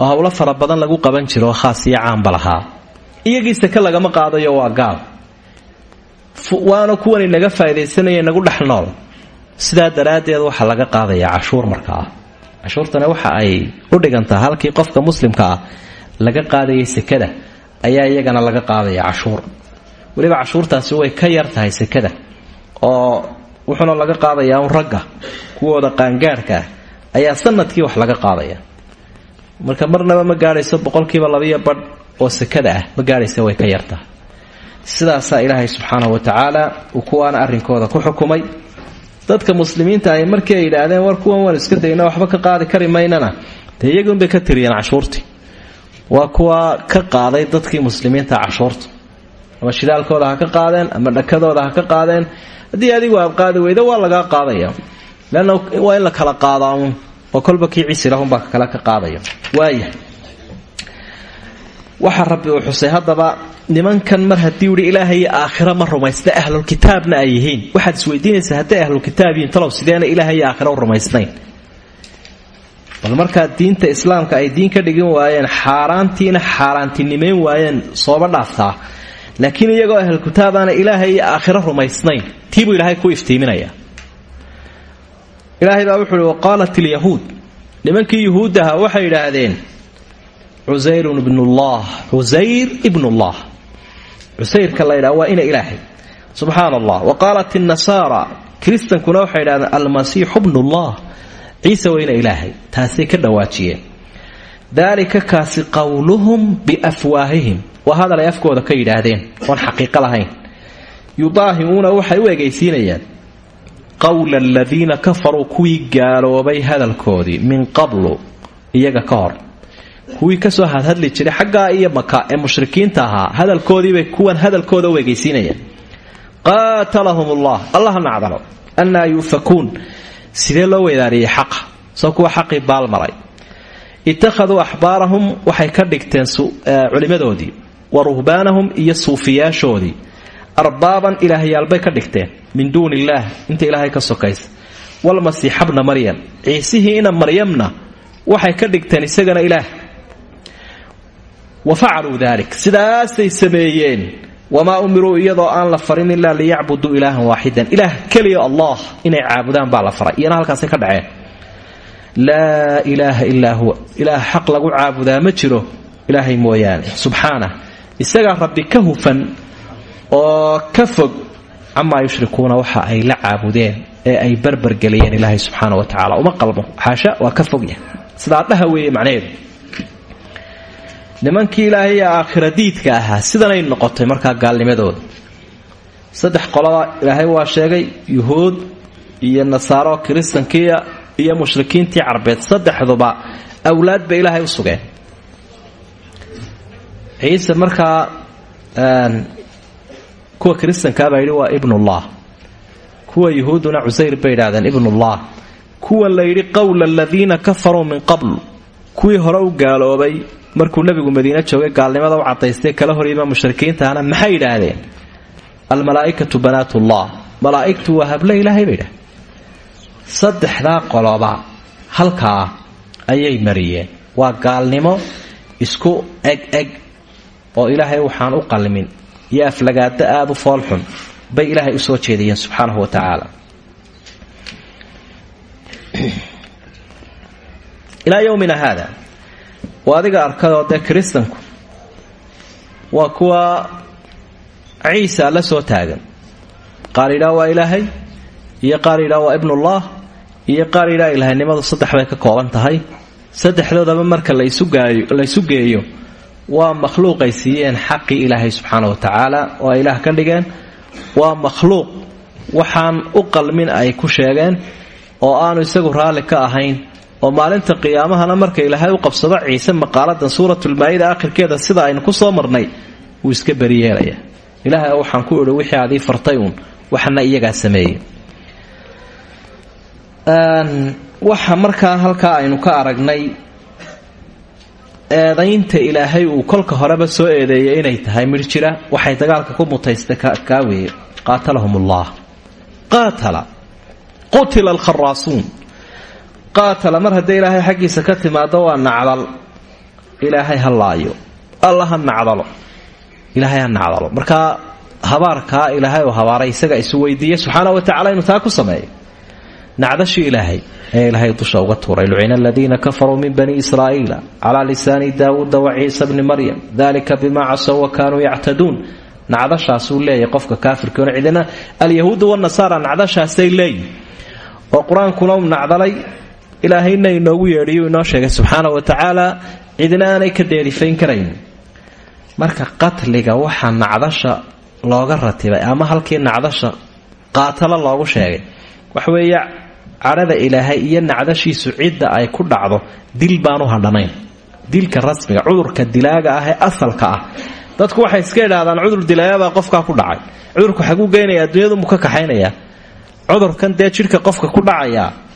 oo howlo fara badan lagu qaban jiro khaas iyo caamba lahaa iyagii seke lagama qaadayo waa gaal. Waana kuwan inaga faa'idaysanaya inagu dhex sidaa daraaddeed waxaa laga qaadayaa cashuur markaa cashuurtana waxa ay u dhigantaa halkii qofka muslimka ah laga qaadayay sekada ayaa iyagana laga qaadaya cashuur. Weliba cashuurtaasi way ka yar tahay oo wuxuuna laga qaadayaa ragga kuwooda qaangaadhka ah ayaa sannadkii wax laga qaadaya. Marka marnaba ma gaadhayso boqolkiiba labiyo badh oo sekada ah ma gaadhaysa way ka yartahay. Sidaasaa ilaahay subxaanahu watacaala uu kuwaana arrinkooda ku xukumay dadka muslimiinta ahi markii ay yidhaahdeen war kuwan waan iska dayna waxba ka qaadi kari maynana. Dee iyagunbay ka tiriyeen cashuurtii waa kuwa ka qaaday dadkii muslimiinta cashuurta. Ama shidaalkooda ha ka qaadeen ama dhakadooda ha ka qaadeen. Haddii adigu aad qaadi weydo waa lagaa qaadaya. Leanna waa in la kala qaadaa uun oo kolba kii cisilahunbaa kale ka qaadaya. Waaya waxa rabbi uu xusay haddaba nimankan mar haddii uhi ilaahay aakhira ma rumaysna ahlulkitaabna ay yihiin. Waxaad isweydiinaysaa hadday ahlulkitaab yihiin talow sideena ilaahay aakhira rumaysnayn. Bal markaa diinta islaamka ay diin ka dhigin waayeen xaaraantiina xaaraantinimayn waayeen sooba dhaaftaa. Laakiin iyagoo ahlulkitaabaana ilaahay aakhira rumaysnayn tiibuu ilaahay ku iftiiminaya. Ilaahay baa wuxu uhi waqaalat nimankii yuhuuddaha waxay yidhaahdeen cusayrun ibnullah. Cusayr ibnullah. Cusayrka la ydhaha waa ina ilaahay. Subxaana allah wa qaalat innasaara kiristankuna waxay yidhahdeen almasiixu bnullah ciise waa ina ilaahay. Taasay ka dhawaajiyeen. Daalika kaasi qowluhum biafwaahihim. Waa hadal ay afkooda ka yidhaahdeen. Oon xaqiiqo lahayn. Yudaahimuuna waxay u egaysiinayaan. Qowla aladiina kafaruu kuwii gaaloobay hadalkoodii min qablu iyaga ka hor kuwii ka soo hadhadli jiray xaggaa iyo maka ee mushrikiinta ahaa. Hadalkoodiibay kuwan hadalkooda u egaysiinayaan qaatalahum ullah allah nacdalo annaa yuufakuun sidee loo weydaariyey xaqa? Soo kuwa xaqii baalmaray ittakhaduu axbaarahum. Waxay ka dhigteen culimmadoodii. Wa ruhbaanahum iyo suufiyaashoodii. Arbaaban ilaahyaalbay ka dhigteen. Min duuni illaah inta ilaahay ka sokaysa. Walmasiixa bna maryam. Ciisihiina maryamna. Waxay ka dhigteen isagana ilaah wa facaluu dalik sidaasay sameeyeen. Wamaa umiruu iyadoo aan la farin ilaa liyacbuduu ilaahan waaxidan ilaah keliya allah inay caabudaan baa la faray. Iyana halkaasay ka dhaceen. Laa ilaaha illaa huwa. Ilaah xaq lagu caabudaa ma jiro ilaahay mooyaane. Subxaanah. Isagaa rabbi ka hufan oo ka fog camaa yushrikuuna waxa ay la caabudeen ee ay barbargeliyeen ilaahay subxaana wa tacala uma qalmo. Xaasha waa ka fogya nimankii ilaahay aakhira diidka ahaa sidanay noqotay markaa gaalnimadooda saddex qolaba ilaahay waa sheegay yuhuud iyo nasaaro kiristankiya iyo mushrikiintii carbeed saddexduba awlaad bay ilaahay u sugeen. Ciise markaa kuwa kiristankaabaa yidhi waa ibnullah. Kuwa yuhuudduna cusayr bay yidhahdeen ibnullah. Kuwa la yidhi qowla aladiina kafaruu min qabl. Kuwii hore u gaaloobay markuu nabigu madiine joogay gaalnimada u cadaystay kala horyima mushrikiintahana maxay yidhaahdeen? Almalaaikatu banaatullah. Malaaigtu waa hable ilaahay bay idhahdeen saddexdaa qoloba halkaa ayay mariyeen. Waa gaalnimo isku eg eg oo ilaahay waxaan u qalmin. Iyo aflagaado aada u foolxun bay ilaahay u soo jeediyeen subxaanahu wa tacaala. Ilaa yowmina haada waa adiga arkadoo dee kiristanku waa kuwa ciisa la soo taagan. Qaar yidhaha waa ilaahay iyo qaar yidhaha waa ibnullah iyo qaar yidhaha ilaahaynimadu saddex bay ka kooban tahay. Saddexdoodaba marka laysu geeyo waa makhluuqay siiyeen xaqii ilaahay subxaana wa tacaala. Oo ay ilaah ka dhigeen waa makhluuq. Waxaan u qalmin ay ku sheegeen oo aanu isagu raalli ka ahayn oo maalinta qiyaamahana marka ilaahay u qabsado ciise maqaaladan suuratulmaa'ida akhirkeeda sida aynu ku soo marnay wuu iska beriyeelaya ilaahay waxaan ku idhi wixii adii fartay uun waxana iyagaa sameeyey. Waxa markaa halkaa aynu ka aragnay eedaynta ilaahay uu kolka horeba soo eedeeyay inay tahay midh jira waxay dagaalka ku mutaystay kaa weeye. Qaatalahum ullah qaatala. Qutila alkharaasuun qaatala mar hadday ilaahay xaggiisa ka timaado waa nacdal. Ilaahay ha laayo. Nacdalo. Ilaahay ha nacdalo. Markaa habaarkaa ilaahay oo habaaray isaga isu weydiiya subxaana wa tacala inuu taa ku sameeyo nacdashii ilaahay ayaa ilaahay dusha uga tuuray. Lucina aladiina kafaruu min bani israa'iila calaa lisaani daawuuda wa ciisa bni maryam. Dalika bima casow wa kaanuu yactaduun. Nacdashaasuu leeyahay qofka kaafirkoona cidina alyahuudu wanasaara nacdashaasay leeyihiin oo qur'aankuna nacdalay ilaahayna inoogu yeedhiyu inoo sheegay subxaana wa tacaala cidina aanay ka dheerifayn karayn. Marka qatliga waxaa nacdasha looga ratibay ama halkii nacdasha qaatalo loogu sheegay waxweeye cadhada ilaahay iyo nacdashiisu cidda ay ku dhacdo dil baanu hadhanayn. Dilka rasmiga cudurka dilaaga ah ee asalka ah. Dadku waxay iska idhaahdaan cudur dilaayabaa qofkaa ku dhacay. Cudurku xaguu geynaya adduunyadunbuu ka kaxaynayaa cudurkan dee qofka ku dhacayaa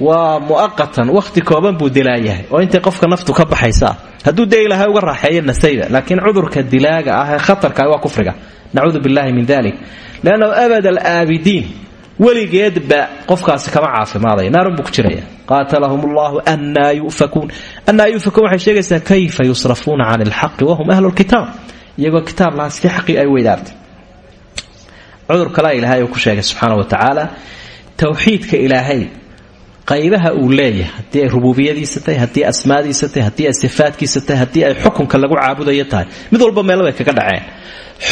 waa mu'aqatan wakhti kooban buu dilaayahay oo intay qofka naftu ka baxaysaa. Hadduu dee ilaahay uga raaxeeyo nasayba laakiin cudurka dilaaga ah ee khatarka waa kufriga. Nacuudu billahi min dalik leannahu abad alaabidiin weligeedba qofkaasi kama caafimaadaya. Naarun buu ku jiraya qaatalahum llahu annaa yufakuun. Annaa yufakuun waxay sheegaysaa kayfa yusrafuuna can ilxaqi wahum ahlu lkitaab iyagoo kitaab lahaa si xaqii ay weydaartay. Cudur kalea ilaahay uu ku sheegay subxaana wa tacaala towxiidka ilaahay qaybaha uu leeyahay haddii ay rububiyadiisa tahay haddii asmaadiisa tahay haddii sifaadkiisa tahay haddii ay xukunka lagu caabudayo tahay mid walba meelo bay kaga dhaceen.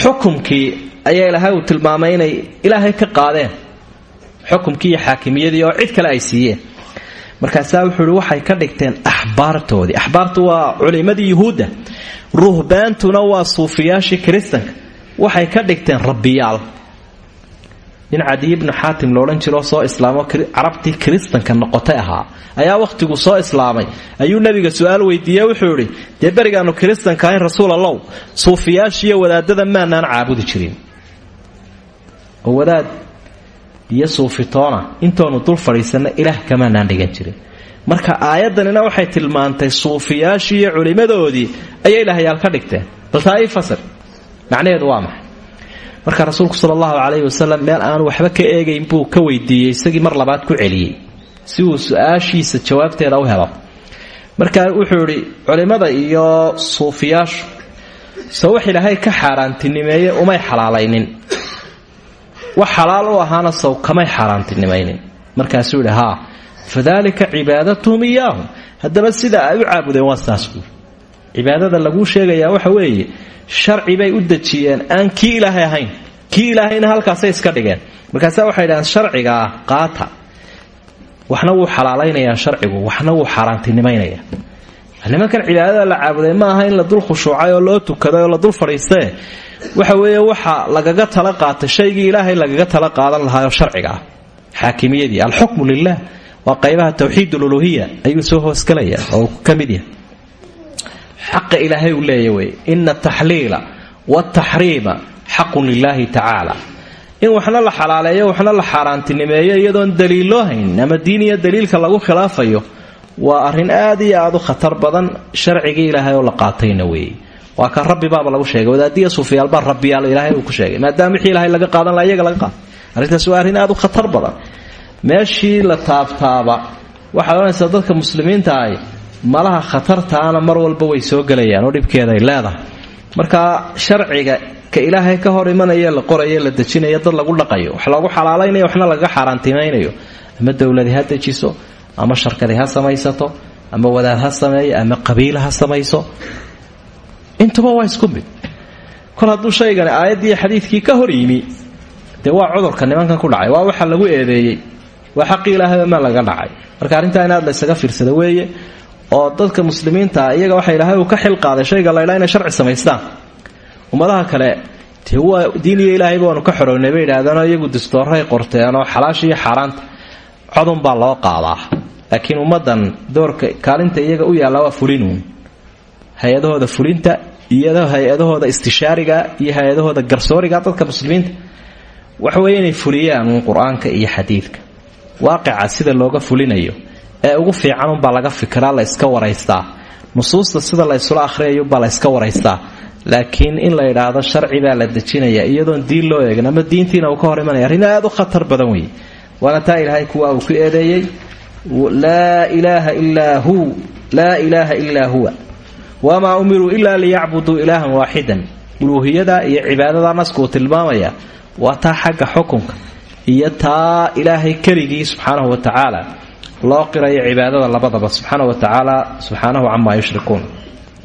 Xukumkii ayaa ilaahay uu tilmaamay inay ilaahay ka qaadeen. Xukumkii xaakimiyadii oo cid kale ay siiyeen. Markaasaa wuxuu waxay ka dhigteen axbaartoodii. Axbaartu waa culimadii yuhuudda. Ruhbaantuna waa suufiyaashii kiristanka. Waxay ka dhigteen rabbiyaal nin cadiy ibnu xaatim loodhan jiroo soo islaamo carabtii kiristanka noqotay ahaa ayaa wakhtigu soo islaamay. Ayuu nebiga su'aal weydiiye wuxuu idhi dee berigaannu kiristanka ahayn rasuul allow suufiyaashiiyo wadaadada maanaan caabudi jirin. Oo wadaad iyo suufitoona intoonu dul fadhiisanna ilaah kamaanaan dhigan jirin. Marka aayaddanina waxay tilmaantay suufiyaashii iyo culimmadoodii ayay ilaahyaal ka dhigteen bal taa ii fasir macnaheedu waa maxay marka rasuulku sala allahu calayhi wasalam meel aan waxba ka eegayn buu ka weydiiyey isagii mar labaad ku celiyey. Si uu su'aashiisa jawaabteeda u helo. Marka wuxuu idhi culimmada iyo suufiyaashu soo wax ilaahay ka xaaraantinimeeye umay xalaalaynin. Wax xalaal u ahaana sow kamay xaaraantinimaynin. Markaasuu yidhi haa fadalika cibaadatuhum iyaahum. Haddaba sida ay u caabudeen waa saas buuri cibaadada laguu sheegayaa waxa weeye sharci bay u dejiyeen. Aan kii ilaahay ahayn. Kii ilaahayna halkaasay iska dhigeen. Markaasa waxay dhahaan sharcigaa qaata. Waxna wuu xalaalaynayaa sharcigu. Waxna wuu xaaraantinimaynayaa. Nimankan cibaadada la caabuday ma aha in la dul khushuucay oo loo tukaday oo la dul fadhiistee waxa weeye waxa lagaga tala qaatay shaygii ilaahay lagaga tala qaadan lahaayoo sharciga ah. Xaakimiyadii alxukmu lilah waa qaybaha tawxiid ululuhiya ayuu soo hoosgelaya oo ka xaqa ilaahay uu leeya wey ina ataxliila wataxriima xaqun lilaahi tacaala. In waxna la xalaaleeyo waxna la xaaraantinimeeyo iyadoon daliilloo haynin ama diin iyo daliilka lagu khilaafayo waa arrin aad iyo aad u khatar badan sharcigii ilaahay oo la lagu sheegay wadaadiya suufiyaalbaa rabbiyaal ilaahay uu ku sheegay maadaama wixii ilaahay laga qaadan laha iyaga laga qaada arrintaas waa arrin aad u khatar badan. Meeshii la taabtaaba waxaad dadka muslimiinta ahi malaha khatartaana mar walba way soo gelayaan oo dhibkeeda ay leedahay marka sharciga ka ilaahay ka hor imanaya la qorayo la dejinayo dad lagu dhaqayo wax lagu xalaalaynayo waxna laga xaaraantimaynayo ama dowladi ha dejiso ama sharkadi ha samaysato ama wadaad ha sameeyo ama qabiila ha samayso. Intuba waa isku mid. Kol hadduu shaygani xadiidkii ka hor yimi dee waa cudurka nimankan ku dhacay waa waxa lagu eedeeyey waa xaqii ilaahayba ma laga dhacay. Marka arrintaa in aad la ysaga fiirsado weeye oo dadka muslimiinta iyaga waxa ilaahay uu ka xil qaaday shayga laydhaa inay sharci samaystaan. Ummadaha kale dee waa diin iyo ilaahayba waanu ka xorownay bay yidhaahdeenoo iyagu distooray qorteenoo xalaasha iyo xaaraanta codunbaa loo qaadaa. Laakiin ummaddan doorka kaalinta iyaga u yaalla waa fulinuun hay'adahooda fulinta iyo hay'adahooda istishaariga iyo hay'adahooda garsooriga dadka muslimiinta waxa weeye inay fuliyaan qur'aanka iyo xadiidka. Waaqica sida looga fulinayo ee ugu fiican unbaa laga fikiraa la yska waraystaa. Nusuusta sida la ysula ahriyayubaa la yska waraystaa. Laakiin in la yidhaahdo sharci baa la dejinaya iyadoon diin loo eegin ama diintiina uu ka hor imanaya arrin aad u khatar badan weeye. Waana taa ilaahay kuwa uu ku eedeeyey laa ilaaha illaa hu laa ilaaha illaa huwa. Wamaa umiruu ilaa liyacbuduu ilaahan waaxidan. Uluuhiyada iyo cibaadada nasku uu tilmaamaya waa taa xagga xukunka iyo taa ilaahay keligii subxaanahu wa tacaala loo qirayo cibaadada labadaba subxaanahu wa tacaala subxaanahu camaa yushrikuun